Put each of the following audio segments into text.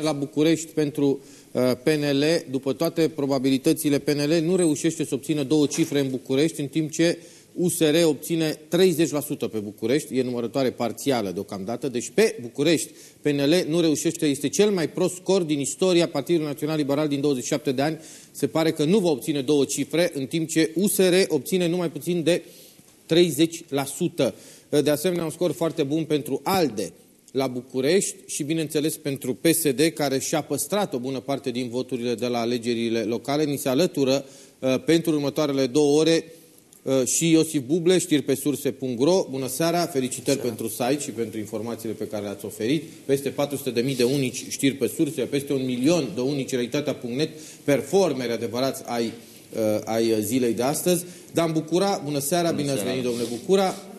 La București pentru uh, PNL, după toate probabilitățile, PNL nu reușește să obțină două cifre în București, în timp ce USR obține 30% pe București, e numărătoare parțială deocamdată, deci pe București PNL nu reușește, este cel mai prost scor din istoria Partidului Național Liberal din 27 de ani, se pare că nu va obține două cifre, în timp ce USR obține numai puțin de 30%. De asemenea, un scor foarte bun pentru ALDE la București și, bineînțeles, pentru PSD, care și-a păstrat o bună parte din voturile de la alegerile locale. Ni se alătură uh, pentru următoarele două ore uh, și Iosif Buble, știri pe surse.ro. Bună seara, felicitări seara. pentru site și pentru informațiile pe care le-ați oferit. Peste 400.000 de unici știri pe surse, peste un milion de unici realitatea.net, performeri adevărați ai, uh, ai zilei de astăzi. Dan Bucura, bună seara, bună bine ați venit, domnule Bucura.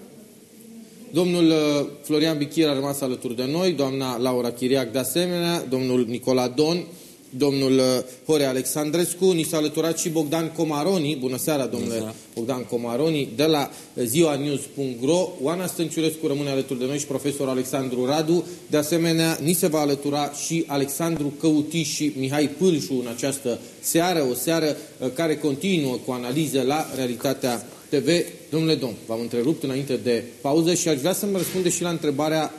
Domnul uh, Florian Bichir a rămas alături de noi, doamna Laura Chiriac de asemenea, domnul Nicola Don, domnul uh, Hore Alexandrescu, ni s-a alăturat și Bogdan Comaroni, bună seara domnule bună seara. Bogdan Comaroni, de la ziua news.ro, Oana Stănciurescu rămâne alături de noi și profesor Alexandru Radu, de asemenea ni se va alătura și Alexandru Căuti și Mihai Pâlșu în această seară, o seară uh, care continuă cu analize la realitatea TV. Domnule Dom, v-am întrerupt înainte de pauză și aș vrea să mă răspundeți și la întrebarea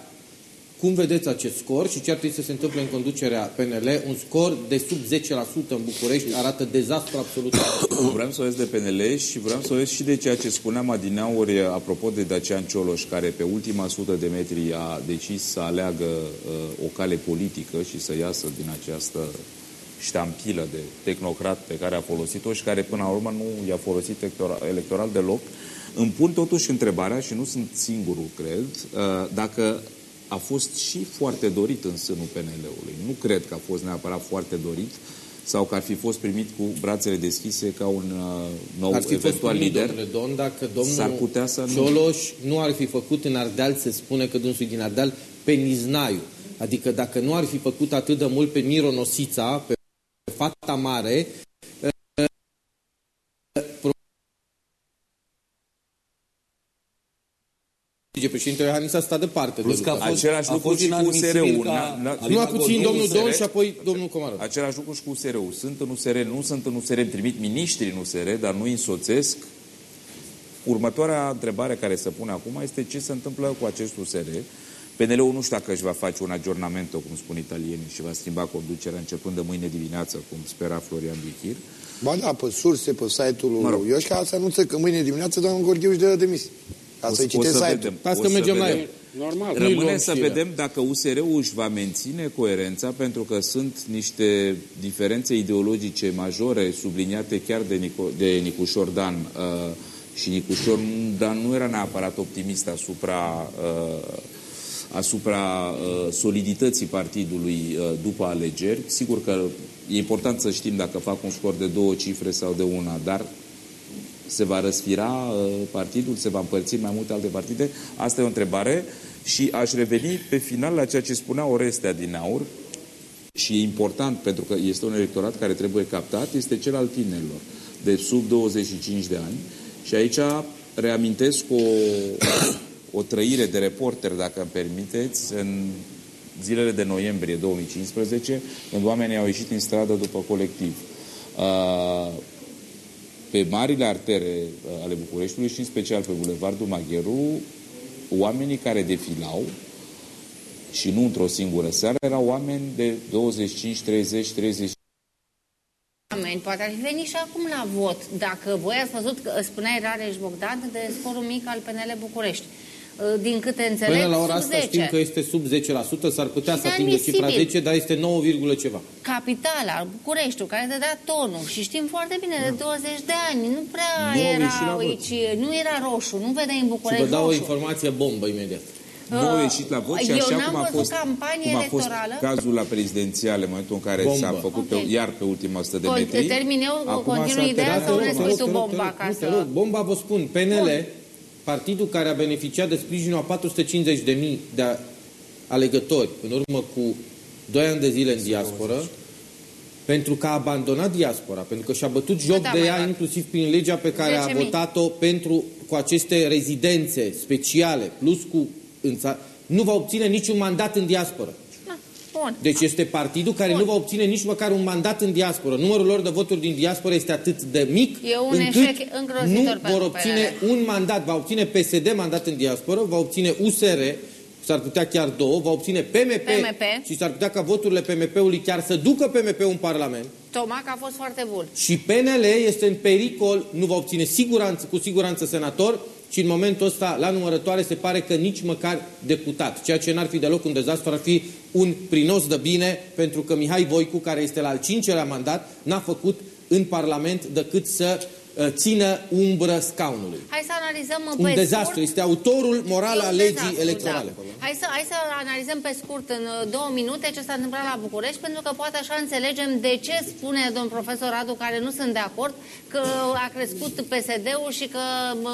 cum vedeți acest scor și ce ar trebui să se întâmple în conducerea PNL? Un scor de sub 10% în București arată dezastru absolut. Vreau să o de PNL și vreau să o și de ceea ce spuneam adineauri apropo de Dacian Cioloș, care pe ultima sută de metri a decis să aleagă uh, o cale politică și să iasă din această ștampilă de tehnocrat pe care a folosit-o și care până la urmă nu i-a folosit electoral, electoral deloc. Îmi pun totuși întrebarea, și nu sunt singurul, cred, uh, dacă a fost și foarte dorit în sânul PNL-ului. Nu cred că a fost neapărat foarte dorit sau că ar fi fost primit cu brațele deschise ca un uh, nou ar fi eventual fost lider. Domnule Don, dacă domnul putea să Cioloș nu... nu ar fi făcut în Ardeal, se spune că dânsul din Ardeal, pe Niznaiu. Adică dacă nu ar fi făcut atât de mult pe Mironosița, pe fata mare, președintele Iohannis a stat departe Plus de că a fost, Același lucru și cu USR-ul. Nu a puțin domnul Don și apoi domnul Comară. Același lucru și cu USR-ul. Sunt în USR, nu sunt în USR, trimit miniștri în USR, dar nu însoțesc. Următoarea întrebare care se pune acum este ce se întâmplă cu acest USR PNL-ul nu știu dacă își va face un aggiornament, cum spun italienii, și va schimba conducerea începând de mâine dimineață, cum spera Florian Bichir. Ba da, pe surse, pe site-ul mă rog. Ioșca se anunță că mâine dimineață domnul Gorghiuș își dă demisia. Ca să-i citesc site-ul. Asta că mergem la el. Normal. Rămâne să vedem dacă USR-ul își va menține coerența, pentru că sunt niște diferențe ideologice majore subliniate chiar de, Nico, de Nicușor Dan. Uh, și Nicușor Dan nu era neapărat optimist asupra uh, asupra uh, solidității partidului uh, după alegeri. Sigur că e important să știm dacă fac un scor de două cifre sau de una, dar se va răsfira uh, partidul, se va împărți mai multe alte partide? Asta e o întrebare și aș reveni pe final la ceea ce spunea Orestea din Aur și e important pentru că este un electorat care trebuie captat, este cel al tinerilor de sub 25 de ani și aici reamintesc o o trăire de reporter, dacă îmi permiteți, în zilele de noiembrie 2015, când oamenii au ieșit în stradă după colectiv. Uh, pe marile artere uh, ale Bucureștiului și în special pe Bulevardul Magheru, oamenii care defilau și nu într-o singură seară, erau oameni de 25, 30, 30 Poate ar fi venit și acum la vot, dacă voi ați văzut, că spuneai Rareș Bogdan, de scorul mic al PNL București. Uh, din câte înțeleg, Până la ora asta 10. știm că este sub 10%, s-ar putea și să atingă cifra 10, dar este 9, ceva. Capitala, Bucureștiul, care dădea tonul și știm foarte bine, de 20 de ani, nu prea era aici, nu era roșu, nu vedeai în București Și vă dau roșu. o informație bombă imediat. Nu au ieșit la vot și Eu așa cum a fost, cum a fost cazul la prezidențiale, în momentul în care s-a făcut okay. pe, iar pe ultima 100 de metri. Termin eu, continui ideea sau ne spui tu bomba? Ca să... Bomba vă spun, PNL, partidul care a beneficiat de sprijinul a 450.000 de alegători în urmă cu 2 ani de zile în diasporă, pentru că a abandonat diaspora, pentru că și-a bătut joc da, de ea, da. inclusiv prin legea pe care a votat-o pentru cu aceste rezidențe speciale, plus cu nu va obține niciun mandat în diasporă. Da. Bun. Deci este partidul care Bun. nu va obține nici măcar un mandat în diasporă. Numărul lor de voturi din diaspora este atât de mic e un încât eșec nu vor obține PNL. un mandat. Va obține PSD mandat în diasporă, va obține USR, s-ar putea chiar două, va obține PMP, PMP. și s-ar putea ca voturile PMP-ului chiar să ducă PMP-ul în Parlament. Tomac a fost foarte bun. Și PNL este în pericol, nu va obține siguranță, cu siguranță senator, și în momentul ăsta, la numărătoare, se pare că nici măcar deputat. Ceea ce n-ar fi deloc un dezastru, ar fi un prinos de bine, pentru că Mihai Voicu, care este la al cincelea mandat, n-a făcut în Parlament decât să Uh, țină umbră scaunului. Hai să analizăm Un pe dezastru. Scurt. Este autorul moral al legii dezastru, electorale. Da. Hai, să, hai să analizăm pe scurt în uh, două minute ce s-a întâmplat la București, pentru că poate așa înțelegem de ce spune domn profesor Radu, care nu sunt de acord, că a crescut PSD-ul și că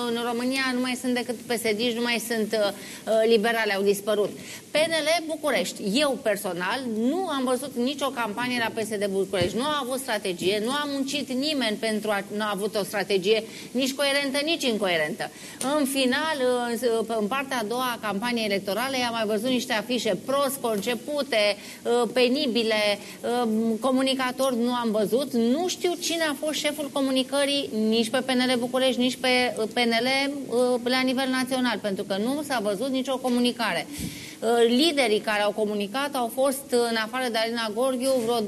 în România nu mai sunt decât psd nu mai sunt uh, uh, liberale, au dispărut. PNL București. Eu personal nu am văzut nicio campanie la PSD București. Nu a avut strategie, nu a muncit nimeni pentru a... nu a avut o strategie nici coerentă, nici incoerentă. În final, în partea a doua a campaniei electorale, am mai văzut niște afișe prost concepute, uh, penibile, uh, comunicatori nu am văzut. Nu știu cine a fost șeful comunicării nici pe PNL București, nici pe uh, PNL la nivel național, pentru că nu s-a văzut nicio comunicare. Liderii care au comunicat au fost, în afară de Alina Gorghiu, vreo 2-3,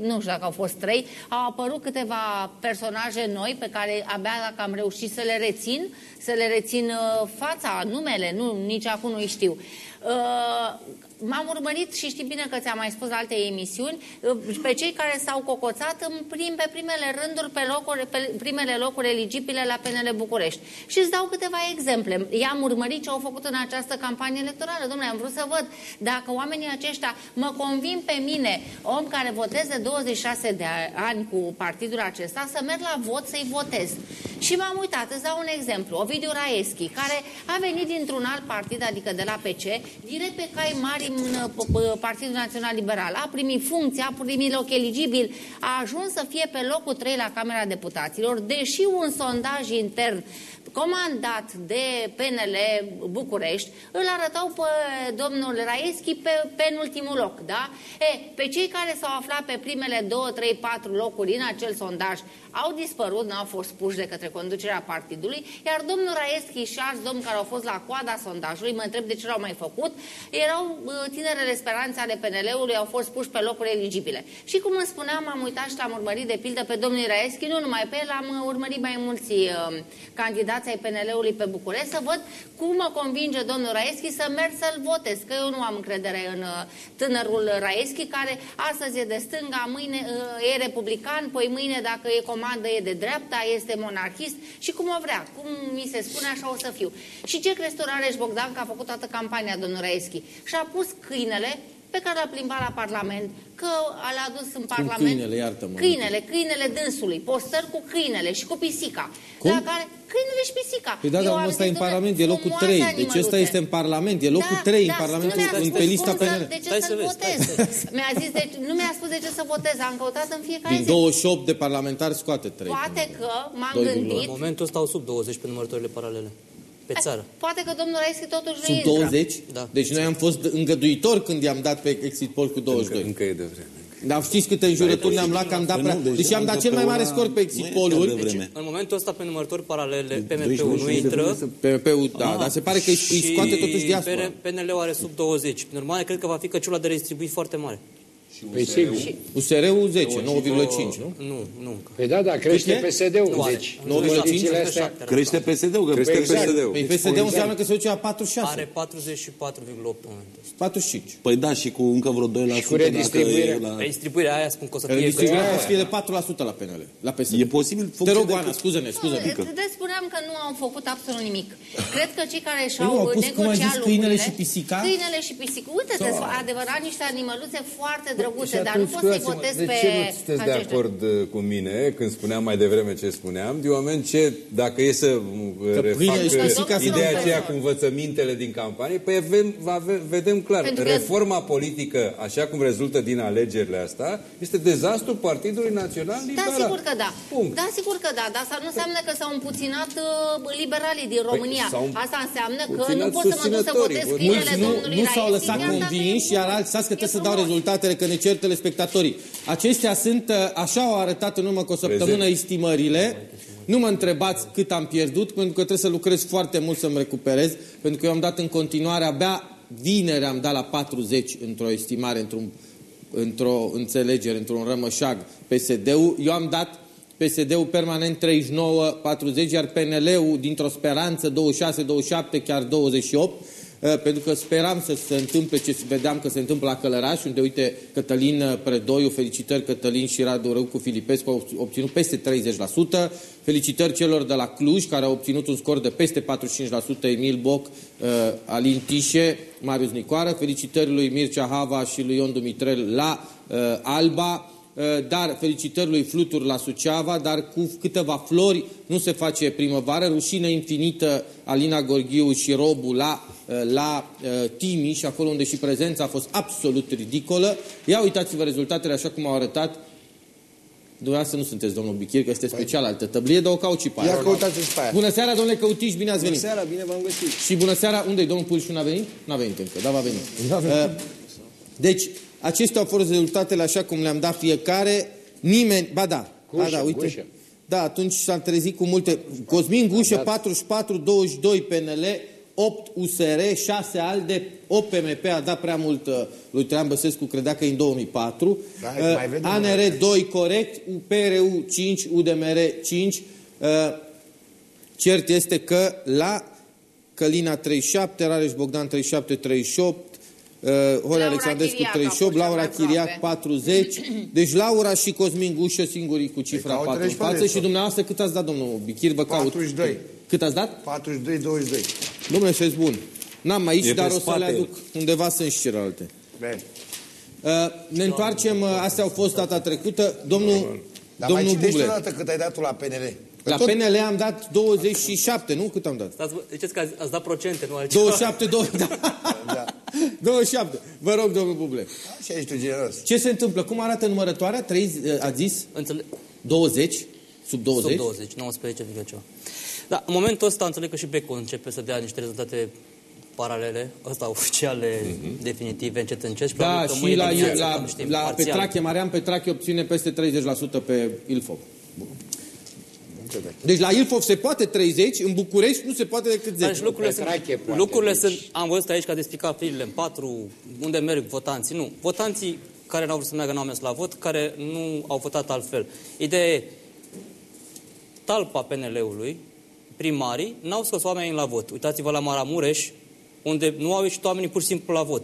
nu știu dacă au fost 3, au apărut câteva personaje noi pe care abia dacă am reușit să le rețin, să le rețin uh, fața, numele, nu, nici acum nu știu. Uh, m-am urmărit și știi bine că ți-am mai spus la alte emisiuni, uh, pe cei care s-au cocoțat în prim, pe primele rânduri, pe, locuri, pe primele locuri eligibile la PNL București. Și îți dau câteva exemple. I-am urmărit ce au făcut în această campanie electorală. Domnule, am vrut să văd dacă oamenii aceștia mă convin pe mine, om care voteze 26 de ani cu partidul acesta, să merg la vot să-i votez. Și m-am uitat, îți dau un exemplu. Ovidiu Raeschi, care a venit dintr-un alt partid, adică de la PC, direct pe cai mari în uh, Partidul Național Liberal. A primit funcție, a primit loc eligibil, a ajuns să fie pe locul 3 la Camera Deputaților, deși un sondaj intern comandat de PNL București, îl arătau pe domnul Raeschi pe penultimul loc, da? E, pe cei care s-au aflat pe primele 2, 3, 4 locuri în acel sondaj au dispărut, nu au fost puși de către conducerea partidului, iar domnul Raeschi și alți domni care au fost la coada sondajului, mă întreb de ce l-au mai făcut, erau tinerele speranțe ale PNL-ului, au fost puși pe locuri eligibile. Și cum îmi spuneam, am uitat și l-am urmărit de pildă pe domnul Raeschi, nu numai pe el, am urmărit mai mulți uh, candidați candidați ai PNL-ului pe București să văd cum mă convinge domnul Raeschi să merg să-l votez, că eu nu am încredere în uh, tânărul Raeschi, care astăzi e de stânga, mâine uh, e republican, poi mâine, dacă e comandă, e de dreapta, este monarhist și cum o vrea. Cum mi se spune, așa o să fiu. Și ce crezi tu, Rareș Bogdan, că a făcut toată campania domnul Raeschi? Și-a pus câinele pe care l-a plimbat la Parlament, că l-a adus în Parlament... câinele, iartă-mă. Câinele, câinele dânsului, postări cu câinele și cu pisica. Cum? La care, câinele și pisica. Păi da, dar ăsta e în Parlament, e locul 3. Deci ăsta este în Parlament, e locul da, 3 da, în Parlamentul, în pe lista PNL. De ce să-l votez? Mi-a zis, de, nu mi-a spus de ce să votez, am căutat în fiecare Din 28 de parlamentari scoate 3. Poate că m-am gândit... În momentul ăsta au sub 20 pe numărătorile paralele pe țară. Poate că domnul Raeschi totuși Sub nu 20? Da. Deci noi am fost îngăduitori când i-am dat pe exit poll cu 22. Încă, încă e de vreme. Dar știți câte înjurături ne-am luat că am dat prea... Deci, deci am dat cel mai mare scor pe exit poll-uri. Deci, în momentul ăsta, pe numărători paralele, PMP-ul nu intră. PMP-ul, da, dar se pare că îi scoate totuși diaspora. PNL-ul are sub 20. Prin urmare, cred că va fi căciula de redistribuit foarte mare. Păi sigur. USR-ul 10, 9,5, nu? Nu, nu. Păi da, da, crește PSD-ul. Deci, 9,5? Crește PSD-ul, că crește PSD-ul. Păi PSD-ul înseamnă că se duce la 46. Are 44,8 momentul 45. Păi da, și cu încă vreo 2% și cu redistribuirea. La... Redistribuirea aia spun că o să fie... Redistribuirea o să fie de 4% la PNL, la PSD. E posibil... Te rog, Ana, scuză-ne, scuză-ne. De spuneam că nu au făcut absolut nimic. Cred că cei care și-au negociat lucrurile... câinele și pisica? Câinele și pisica. Uite, adevărat, niște animăluțe foarte drăguțe, dar nu poți să-i votezi de pe ce nu sunteți de aceștia. acord uh, cu mine când spuneam mai devreme ce spuneam? De oameni ce, dacă e să uh, refac pâinea uh, este ca să ideea nu aceea vezi. cu învățămintele din campanie, păi avem, va ave- vedem clar, Pentru că- reforma politică, așa cum rezultă din alegerile astea, este dezastru Partidului Național Da, Liberal. sigur că da. Punct. Da, sigur că da, dar asta nu înseamnă că s-au împuținat uh, liberalii din România. s-au Asta înseamnă că împuținat nu pot să mă duc să susținătorii. votez Mulți câinele Mulți nu, domnului nu s-au Raesi, lăsat mi-am dat convinși, e iar bun. alții stați că E trebuie să dau frumos. rezultatele, că ne cer telespectatorii. Acestea sunt, uh, așa au arătat în urmă cu o săptămână Prezent. estimările. Nu mă întrebați cât am pierdut, pentru că trebuie să lucrez foarte mult să-mi recuperez, pentru că eu am dat în continuare, abia vineri am dat la 40 într-o estimare, într-un, într-o înțelegere, într-un rămășag PSD-ul. Eu am dat PSD-ul permanent 39-40, iar PNL-ul dintr-o speranță 26-27, chiar 28, Uh, pentru că speram să se întâmple ce vedeam că se întâmplă la Călăraș, unde, uite, Cătălin uh, Predoiu, felicitări Cătălin și Radu Răucu Filipescu au obținut peste 30%, felicitări celor de la Cluj, care au obținut un scor de peste 45%, Emil Boc, uh, Alin Tișe, Marius Nicoară, felicitări lui Mircea Hava și lui Ion Dumitrel la uh, Alba, Uh, dar felicitări lui Flutur la Suceava, dar cu câteva flori nu se face primăvară, rușine infinită Alina Gorghiu și Robu la, uh, la uh, Timiș, acolo unde și prezența a fost absolut ridicolă. Ia uitați-vă rezultatele așa cum au arătat. Dumneavoastră nu sunteți domnul Bichir, că este special altă tăblie, dar o caut și pe aia. Ia căutați și pe aia. Bună seara, domnule Căutiș, bine ați venit. seara, bine v-am găsit. Și bună seara, unde e domnul Pulșu, n-a venit? N-a venit încă, dar va veni. Uh, Deci, acestea au fost rezultatele așa cum le-am dat fiecare. Nimeni, ba da, ba Gușă, da, uite. Gușă. Da, atunci s-a trezit cu multe. Cosmin Gușă, 44, 22 PNL, 8 USR, 6 ALDE, 8 PMP, a dat prea mult uh, lui Traian Băsescu, credea că e în 2004. Da, Uh, mai vedem, mai ANR vedem. 2 corect, PRU 5, UDMR 5. Uh, Cert este că la Călina 37, Rareș Bogdan 37, 38, uh, Horea Laura Alexandrescu Chiriac a 38, fost cea Laura mai Chiriac aproape. 40. Deci Laura și Cosmin Gușă singurii cu cifra Păi, 4 în caută-le și pe față. restul. Și dumneavoastră cât ați dat, domnul Bichir? Vă caut. 42. Cât ați dat? 42-22. Domnule, sunteți bun. N-am aici, E dar pe o să le spate. aduc. Undeva sunt și celelalte. Bine. Uh, ne întoarcem, uh, astea au fost data trecută. Domnul, Dar mai domnul citește o Buble. dată cât ai dat tu la PNL. Că La tot- PNL am dat 27, nu? Cât am dat? Stați, bă, ziceți că ați, ați dat procente, nu altceva. 27, 2, da. Da. 27. Vă rog, domnul Buble. Așa ești tu generos. Ce se întâmplă? Cum arată numărătoarea? 3, a zis? Înțeleg, 20? Sub 20? sub 20, 19, ceva. Da, în momentul ăsta înțeleg că și Beco începe să dea niște rezultate paralele, ăsta oficiale, definitive, încet încet. Și Da, probabil că și mâine la, dimineață la, cam știm, la parțial. Petrache, Marian Petrache obține peste 30% pe Ilfov. Înțeleg. Deci la Ilfov se poate 30, în București nu se poate decât 10. Dar și lucrurile Petrache sunt, poate, lucrurile deci. sunt, am văzut aici că a despicat firile în patru, unde merg votanții. Nu, votanții care n-au vrut să meargă n-au mers la vot, care nu au votat altfel. Ideea e, talpa PNL-ului, primarii, n-au scos oamenii la vot. Uitați-vă la Maramureș, unde nu au ieșit oamenii pur și simplu la vot.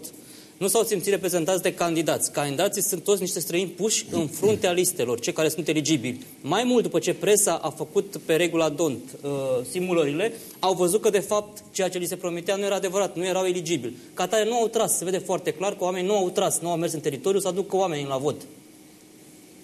Nu s-au simțit reprezentați de candidați. Candidații sunt toți niște străini puși în fruntea listelor, cei care sunt eligibili. Mai mult, după ce presa a făcut pe regula DONT uh, simulările, au văzut că, de fapt, ceea ce li se promitea nu era adevărat, nu erau eligibili. Ca atare nu au tras. Se vede foarte clar că oamenii nu au tras, nu au mers în teritoriu să aducă oamenii la vot.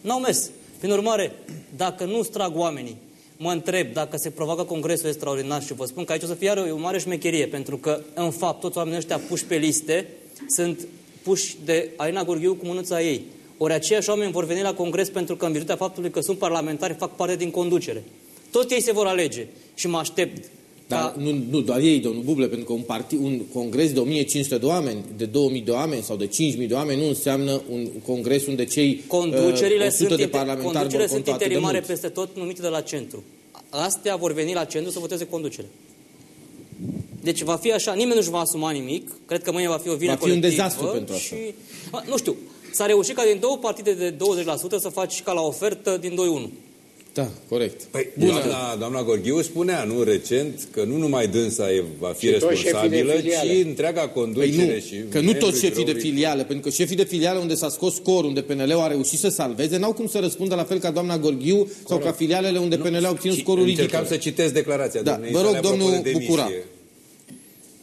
N-au mers. Prin urmare, dacă nu strag oamenii, mă întreb dacă se provoacă congresul extraordinar și vă spun că aici o să fie iară o mare șmecherie, pentru că, în fapt, toți oamenii ăștia puși pe liste sunt puși de Alina Gorghiu cu mânuța ei. Ori aceiași oameni vor veni la congres pentru că, în virtutea faptului că sunt parlamentari, fac parte din conducere. Tot ei se vor alege și mă aștept Dar ca nu, nu doar ei, domnul Buble, pentru că un, parti, un congres de 1500 de oameni, de 2000 de oameni sau de 5000 de oameni nu înseamnă un congres unde cei Conducerile uh, 100 sunt, de inter- parlamentari conducerile vor sunt conta atât de interimare mult. peste tot numite de la centru. Astea vor veni la centru să voteze conducere. Deci va fi așa, nimeni nu-și va asuma nimic, cred că mâine va fi o vină Va fi un colectivă dezastru pentru asta. Și, a, nu știu, s-a reușit ca din două partide de 20% să faci ca la ofertă din 2-1. Da, corect. Păi, doamna, doamna Gorghiu spunea, nu, recent, că nu numai dânsa e, va fi Și toți șefii de responsabilă, filiale. ci întreaga Păi conducere nu, și... că nu toți membrii șefii de biroului. filiale, pentru că șefii de filiale unde s-a scos scor, unde PNL-ul a reușit să salveze, n-au cum să răspundă la fel ca doamna Gorghiu sau ca filialele unde PNL a obținut Ci- scoruri Încercam ridicole. să citesc declarația Da, doamnei vă rog, sale apropo domnul de demisie. Bucura.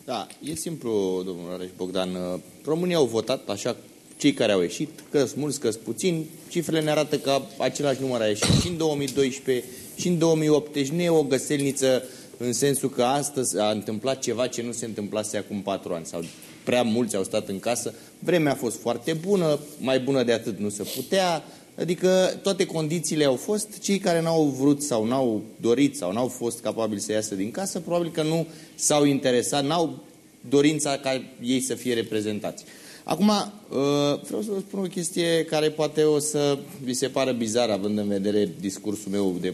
Da, e simplu, domnul Rareș Bogdan. Românii au votat așa cei care au ieșit, că sunt mulți, că sunt puțini, cifrele ne arată că același număr a ieșit și în 2012 și în 2008. Deci nu e o găselniță în sensul că astăzi a întâmplat ceva ce nu se întâmplase acum patru ani sau prea mulți au stat în casă. Vremea a fost foarte bună, mai bună de atât nu se putea, Adică toate condițiile au fost, cei care n-au vrut sau n-au dorit sau n-au fost capabili să iasă din casă, probabil că nu s-au interesat, n-au dorința ca ei să fie reprezentați. Acum, uh, vreau să vă spun o chestie care poate o să vi se pară bizar, având în vedere discursul meu de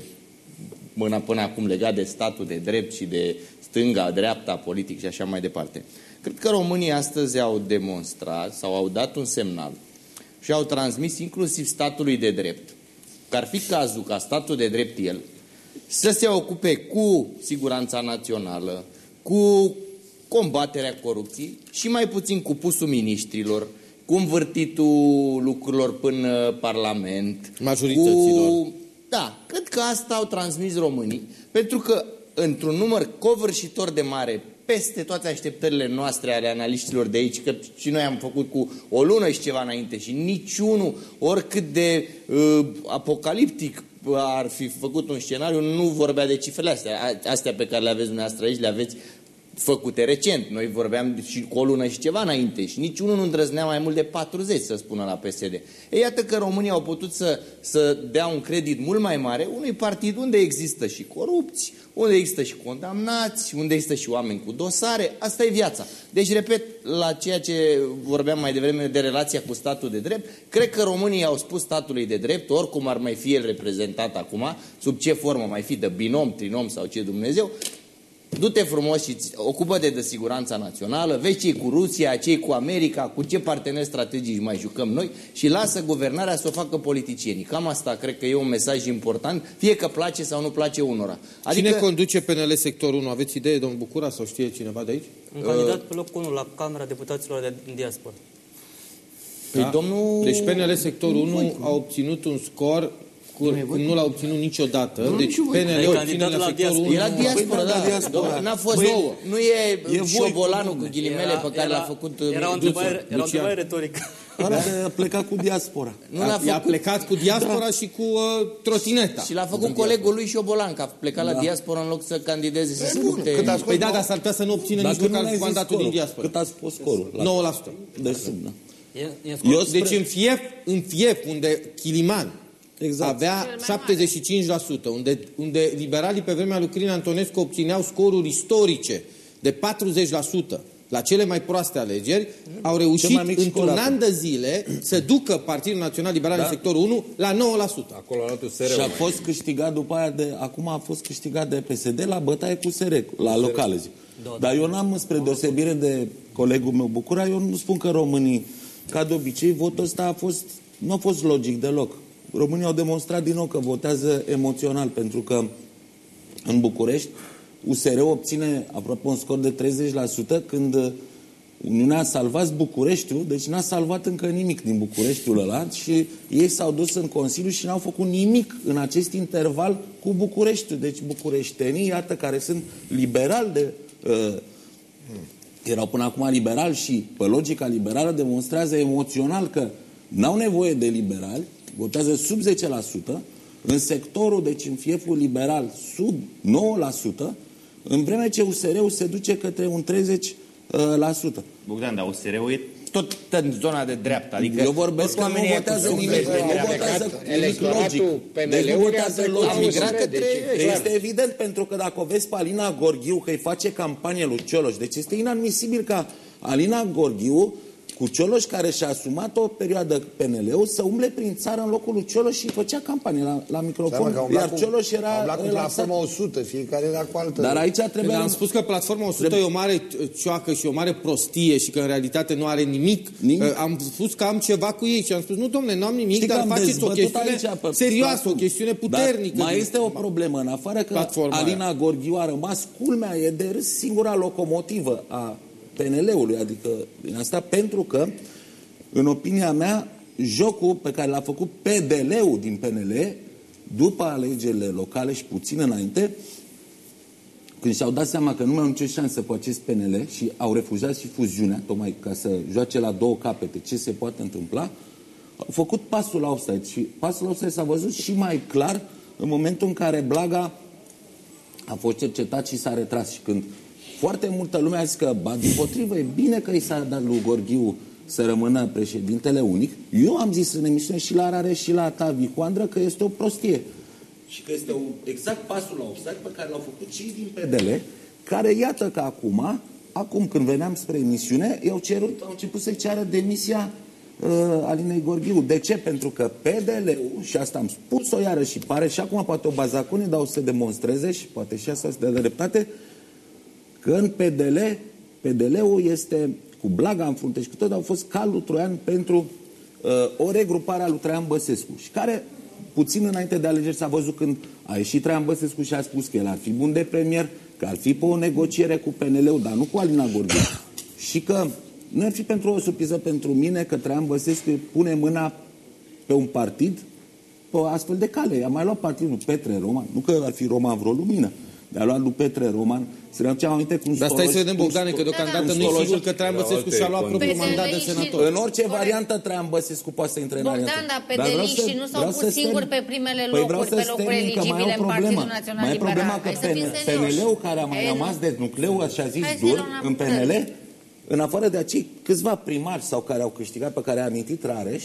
până, până acum legat de statul de drept și de stânga, dreapta, politic și așa mai departe. Cred că românii astăzi au demonstrat sau au dat un semnal și au transmis inclusiv statului de drept, că ar fi cazul ca statul de drept el să se ocupe cu siguranța națională, cu combaterea corupției și mai puțin cu pusul ministrilor, cu învârtitul lucrurilor până Parlament. Majorităților. Cu... Da, cred că asta au transmis românii, pentru că într-un număr covârșitor de mare peste toate așteptările noastre ale analiștilor de aici, că și noi am făcut cu o lună și ceva înainte și niciunul, oricât de uh, apocaliptic ar fi făcut un scenariu, nu vorbea de cifrele astea. Astea pe care le aveți dumneavoastră aici, le aveți făcute recent. Noi vorbeam și cu o lună și ceva înainte și niciunul nu îndrăznea mai mult de 40 să spună la PSD. E iată că România au putut să, să dea un credit mult mai mare unui partid unde există și corupți, unde există și condamnați, unde există și oameni cu dosare. Asta e viața. Deci, repet, la ceea ce vorbeam mai devreme de relația cu statul de drept, cred că românii au spus statului de drept, oricum ar mai fi el reprezentat acum, sub ce formă mai fi, de binom, trinom sau ce Dumnezeu, Du-te frumos și ocupă-te de siguranța națională, vezi cei cu Rusia, cei cu America, cu ce parteneri strategici mai jucăm noi și lasă guvernarea să o facă politicienii. Cam asta cred că e un mesaj important, fie că place sau nu place unora. Adică... Cine conduce PNL sectorul 1? Aveți idee, domnul Bucura, sau știe cineva de aici? Un candidat pe locul 1 la Camera Deputaților de diaspora. Păi da? domnul... Deci PNL sectorul 1 a obținut un scor cum nu l-a obținut niciodată. Nu, deci PNL obține la sectorul 1. Era diaspora, da. da. N-a fost nouă. Nu e, e șobolanul cu ghilimele pe care l-a făcut Era o întrebare, era o întrebare retorică. a plecat cu diaspora. Nu l-a făcut. A plecat cu diaspora da. și cu uh, trotineta. Și l-a făcut colegul lui Șobolan, că a plecat da. la diaspora în loc să candideze, să se lupte. Păi da, dar s-ar putea să nu obțină nici măcar mandatul din diaspora. Cât ați fost scorul? 9%. Deci, da. Eu deci în Fief, în Fief, unde Chiliman exact. avea 75%, unde, unde liberalii pe vremea lui Crin Antonescu obțineau scoruri istorice de 40%. La cele mai proaste alegeri, au reușit într-un an de zile să ducă Partidul Național Liberal da? în sectorul 1 la 9%. Acolo la Și a fost câștigat după aia de, acum a fost câștigat de PSD la bătaie cu SR, la locale zi. Da, Dar eu n-am, spre deosebire de colegul meu Bucura, eu nu spun că românii, ca de obicei, votul ăsta a fost, nu a fost logic deloc românii au demonstrat din nou că votează emoțional, pentru că în București USR obține aproape un scor de 30% când Uniunea a salvat Bucureștiul, deci n-a salvat încă nimic din Bucureștiul ăla și ei s-au dus în Consiliu și n-au făcut nimic în acest interval cu Bucureștiul. Deci bucureștenii, iată, care sunt liberali de... Uh, erau până acum liberali și pe logica liberală demonstrează emoțional că n-au nevoie de liberali, votează sub 10%, în sectorul, deci în fieful liberal, sub 9%, în vreme ce USR-ul se duce către un 30%. Bogdan, dar USR-ul e tot în zona de dreapta. Adică Eu vorbesc că nu votează nimic, nu votează nimic logic. Deci nu votează logic. Este evident, pentru că dacă o vezi pe Alina Gorghiu că îi face campanie lui Cioloș, deci este inadmisibil ca Alina Gorghiu cu Cioloș care și-a asumat o perioadă PNL-ul să umble prin țară în locul lui Cioloș și făcea campanie la, la microfon. Seama, Iar Cioloș era cu platforma 100, fiecare era cu altă. Dar aici trebuie... Am spus că platforma 100 trebuie... e o mare cioacă și o mare prostie și că în realitate nu are nimic. nimic. Uh, am spus că am ceva cu ei și am spus, nu domne, nu am nimic, Știi dar faceți o chestiune aici, serioasă, o chestiune puternică. Dar mai este o problemă, în afară că platforma Alina aia. Gorghiu a rămas, culmea e de râs singura locomotivă a PNL-ului, adică din asta, pentru că, în opinia mea, jocul pe care l-a făcut PDL-ul din PNL, după alegerile locale și puțin înainte, când și-au dat seama că nu mai au nicio șansă cu acest PNL și au refuzat și fuziunea, tocmai ca să joace la două capete ce se poate întâmpla, au făcut pasul la offside și pasul la offside s-a văzut și mai clar în momentul în care Blaga a fost cercetat și s-a retras și când foarte multă lume a zis că, ba, din potrivă, e bine că i s-a dat lui Gorghiu să rămână președintele unic. Eu am zis în emisiune și la Rare și la Tavi cu Andră că este o prostie. Și că este o, exact pasul la offside pe care l-au făcut și din PDL, care iată că acum, acum când veneam spre emisiune, i-au cerut, au început să ceară demisia uh, Alinei Gorghiu. De ce? Pentru că PDL-ul, și asta am spus-o iară și pare și acum poate o bazacune, dar o să demonstreze și poate și asta să dea dreptate, că în PDL, PDL-ul este cu Blaga în frunte și cu tot au fost calul troian pentru uh, o regrupare a lui Traian Băsescu și care puțin înainte de alegeri s-a văzut când a ieșit Traian Băsescu și a spus că el ar fi bun de premier, că ar fi pe o negociere cu PNL-ul, dar nu cu Alina Gorghiu. și că nu ar fi pentru o surpriză pentru mine că Traian Băsescu pune mâna pe un partid pe astfel de cale. I-a mai luat partidul Petre Roman, nu că ar fi Roman vreo lumină, dar a luat lui Petre Roman, să ne aducem aminte cum Dar stai să vedem, Bogdane, că deocamdată nu e sigur că Traian Băsescu și-a luat propriul mandat de senator. În orice variantă Traian Băsescu poate să intre în alianță. Bogdan, dar pedeliștii nu s-au pus singuri pe primele păi locuri, pe locuri eligibile în Partidul Național Mai e problema că PNL-ul care a mai rămas de nucleu, așa zis, dur, în PNL, în afară de acei câțiva primari sau care au câștigat, pe care a amintit Rareș,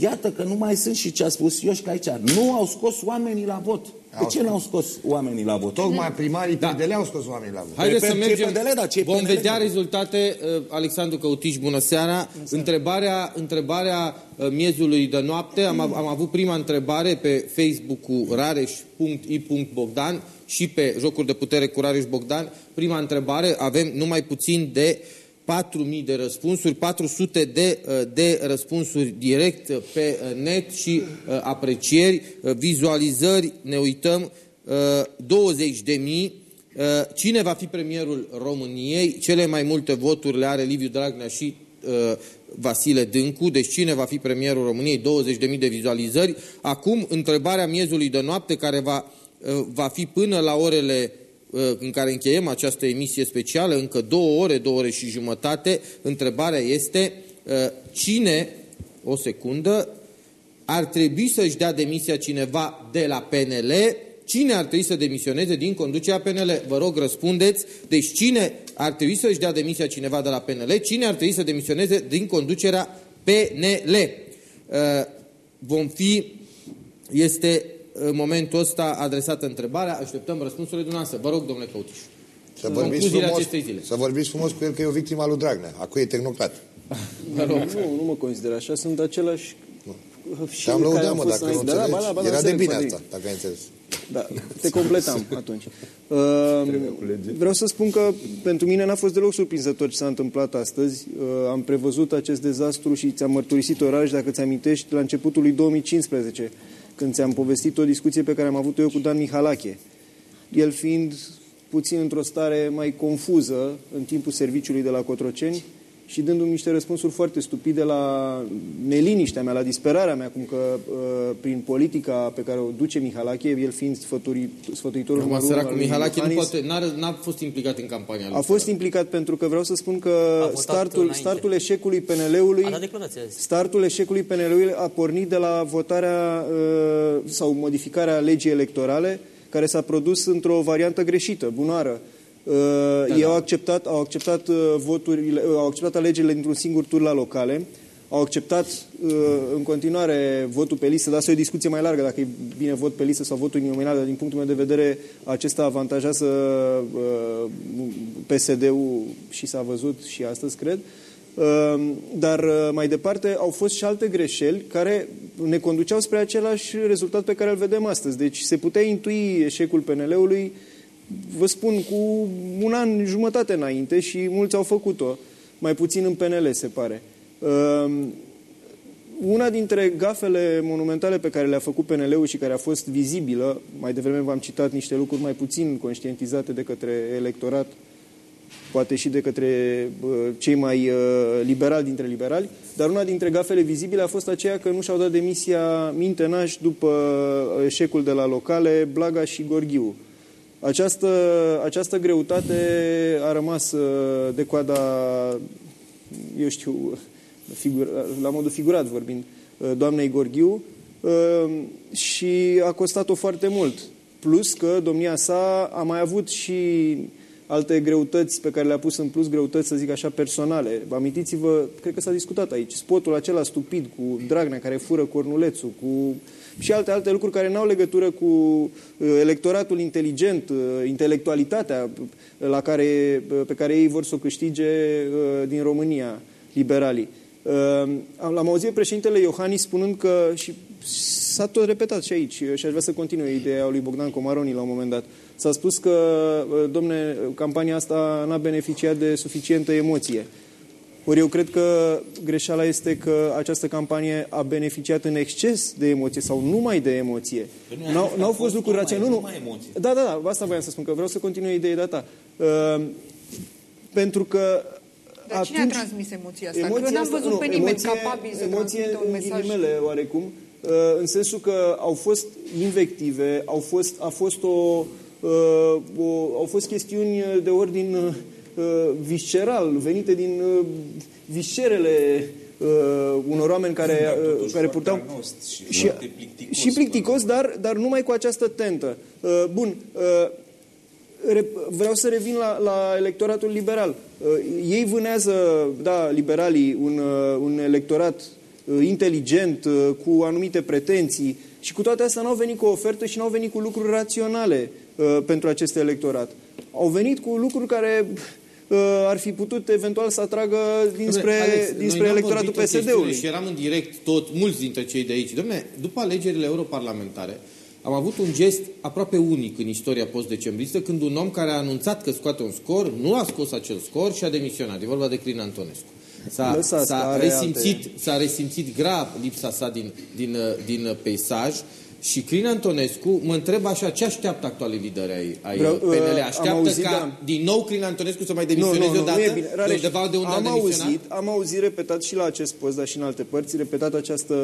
Iată că nu mai sunt și ce a spus Ioșca aici. Nu au scos oamenii la vot. De ce n-au scos oamenii la vot? Tocmai primarii da. PDL au scos oamenii la vot. Haideți să mergem. PDL, da, ce Vom PDL, vedea rezultate. Uh, Alexandru Căutici, bună seara. Întrebarea, întrebarea uh, miezului de noapte. Am, am avut prima întrebare pe Facebook-ul rareș.i.bogdan și pe Jocuri de Putere cu Rareș Bogdan. Prima întrebare. Avem numai puțin de 4.000 de răspunsuri, 400 de, uh, de răspunsuri direct pe uh, net și uh, aprecieri, vizualizări, ne uităm, 20 de mii. Cine va fi premierul României? Cele mai multe voturi le are Liviu Dragnea și Vasile Dâncu, deci cine va fi premierul României? 20.000 de vizualizări. Acum, întrebarea miezului de noapte, care va, va fi până la orele în care încheiem această emisie specială, încă două ore, două ore și jumătate, întrebarea este uh, cine, o secundă, ar trebui să-și dea demisia cineva de la PNL, cine ar trebui să demisioneze din conducerea PNL? Vă rog, răspundeți. Deci cine ar trebui să-și dea demisia cineva de la PNL, cine ar trebui să demisioneze din conducerea PNL? Uh, vom fi, este în momentul ăsta adresată întrebarea, așteptăm răspunsurile dumneavoastră. Vă rog, domnule Căutiș. Să vorbiți, frumos, să vorbiți frumos cu el că e o victimă lui Dragnea. Acum e tehnocrat. Nu, nu mă consider așa. Sunt același și Te-am lăudat, mă, dacă nu înțelegi. Da, da, da, Era de bine asta, dacă ai înțeles. Da, te completam atunci. Uh, vreau să spun că pentru mine n-a fost deloc surprinzător ce s-a întâmplat astăzi. Uh, am prevăzut acest dezastru și ți-am mărturisit oraș, dacă ți amintești, la începutul lui 2015 când ți-am povestit o discuție pe care am avut-o eu cu Dan Mihalache. El fiind puțin într-o stare mai confuză în timpul serviciului de la Cotroceni și dându-mi niște răspunsuri foarte stupide la neliniștea mea, la disperarea mea, cum că uh, prin politica pe care o duce Mihalache, el fiind sfături, sfătuitorul numărul unu al Mihalache nu poate, n-a fost implicat în campania A fost implicat pentru că vreau să spun că startul, startul eșecului PNL-ului startul eșecului PNL-ului a pornit de la votarea uh, sau modificarea legii electorale care s-a produs într-o variantă greșită, bunoară. Uh, da, ei da. au acceptat, au acceptat uh, voturile, uh, au acceptat alegerile dintr-un singur tur la locale, au acceptat uh, în continuare votul pe listă, dar asta e o discuție mai largă, dacă e bine vot pe listă sau votul nominal, dar din punctul meu de vedere acesta avantajează uh, PSD-ul și s-a văzut și astăzi, cred. Uh, dar uh, mai departe au fost și alte greșeli care ne conduceau spre același rezultat pe care îl vedem astăzi. Deci se putea intui eșecul PNL-ului uh, vă spun, cu un an jumătate înainte și mulți au făcut-o, mai puțin în PNL, se pare. Ehm, una dintre gafele monumentale pe care le-a făcut PNL-ul și care a fost vizibilă, mai devreme v-am citat niște lucruri mai puțin conștientizate de către electorat, poate și de către cei mai uh, liberali dintre liberali, dar una dintre gafele vizibile a fost aceea că nu și-au dat demisia mintenaș după eșecul de la locale Blaga și Gorghiu. Această, această greutate a rămas uh, de coada, eu știu, figur, la modul figurat vorbind, uh, doamnei Gorghiu uh, și a costat-o foarte mult. Plus că domnia sa a mai avut și alte greutăți pe care le-a pus în plus, greutăți, să zic așa, personale. Amintiți-vă, cred că s-a discutat aici, spotul acela stupid cu Dragnea care fură cornulețul, cu și alte alte lucruri care n-au legătură cu uh, electoratul inteligent, uh, intelectualitatea uh, la care, pe care ei vor să o câștige din România, liberalii. L-am auzit președintele Iohannis spunând că, și s-a tot repetat și aici, și aș vrea să continue ideea lui Bogdan Comaroni la un moment dat, s-a spus că, domne, campania asta n-a beneficiat de suficientă emoție. Ori eu cred că greșeala este că această campanie a beneficiat în exces de emoție sau numai de emoție. Păi n-au, n-au fost lucruri raționale. Nu, nu. Da, da, da, asta voiam să spun, că vreau să continui ideea data. Uh, pentru că dar atunci, cine a transmis emoția asta? Emoția că n-am văzut nu, pe nimeni emoție, capabil să emoție un mesaj. Ghilimele, oarecum, uh, în sensul că au fost invective, au fost, a fost o, uh, o, au fost chestiuni de ordin uh, uh, visceral, venite din uh, viscerele uh, unor oameni care, da, uh, care purtau... Și, și, plicticos, și plicticos, dar, dar numai cu această tentă. Uh, bun, uh, vreau să revin la, la electoratul liberal. Uh, ei vânează, da, liberalii, un, uh, un electorat uh, inteligent, uh, cu anumite pretenții și cu toate astea n-au venit cu o ofertă și n-au venit cu lucruri raționale uh, pentru acest electorat. Au venit cu lucruri care Uh, ar fi putut eventual să atragă dinspre, Alex, dinspre electoratul PSD-ului. Și eram în direct tot, mulți dintre cei de aici. Dom'le, după alegerile europarlamentare, am avut un gest aproape unic în istoria post-decembristă, când un om care a anunțat că scoate un scor, nu a scos acel scor și a demisionat. E vorba de Crin Antonescu. S-a resimțit, resimțit grav lipsa sa din, din, din peisaj și Crin Antonescu, mă întreb așa, ce așteaptă actualii lideri ai, ai Vreau, PNL? Uh, așteaptă auzit, ca da. din nou Crin Antonescu să mai demisioneze nu, nu, nu, odată? Nu e bine. Rareș, de undeva de unde am, auzit, am auzit repetat și la acest post, dar și în alte părți, repetat această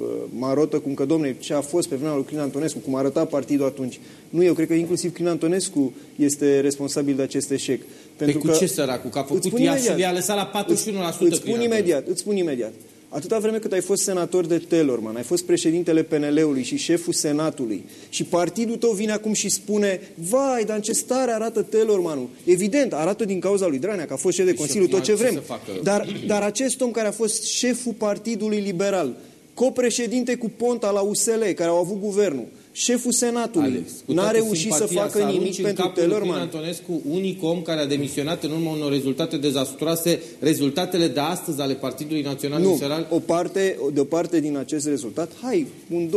uh, marotă cum că, domne, ce a fost pe vremea lui Crin Antonescu, cum arăta partidul atunci. Nu, eu cred că inclusiv Crin Antonescu este responsabil de acest eșec. Pentru pe cu că, ce săracul? Că a făcut ea și le-a lăsat la 41% îți, îți spun imediat, îți spun imediat. Atâta vreme cât ai fost senator de Telorman, ai fost președintele PNL-ului și șeful Senatului și partidul tău vine acum și spune vai, dar în ce stare arată Telormanul? Evident, arată din cauza lui Dranea, că a fost șef de Consiliu, tot ce vrem. Dar, dar acest om care a fost șeful Partidului Liberal, copreședinte cu Ponta la USL, care au avut guvernul, șeful Senatului n-a reușit să facă nimic pentru Tellerman. Antonescu, unic om care a demisionat în urma unor rezultate dezastroase, rezultatele de astăzi ale Partidului Național Nu, Liberal? o parte, de o parte din acest rezultat, hai, un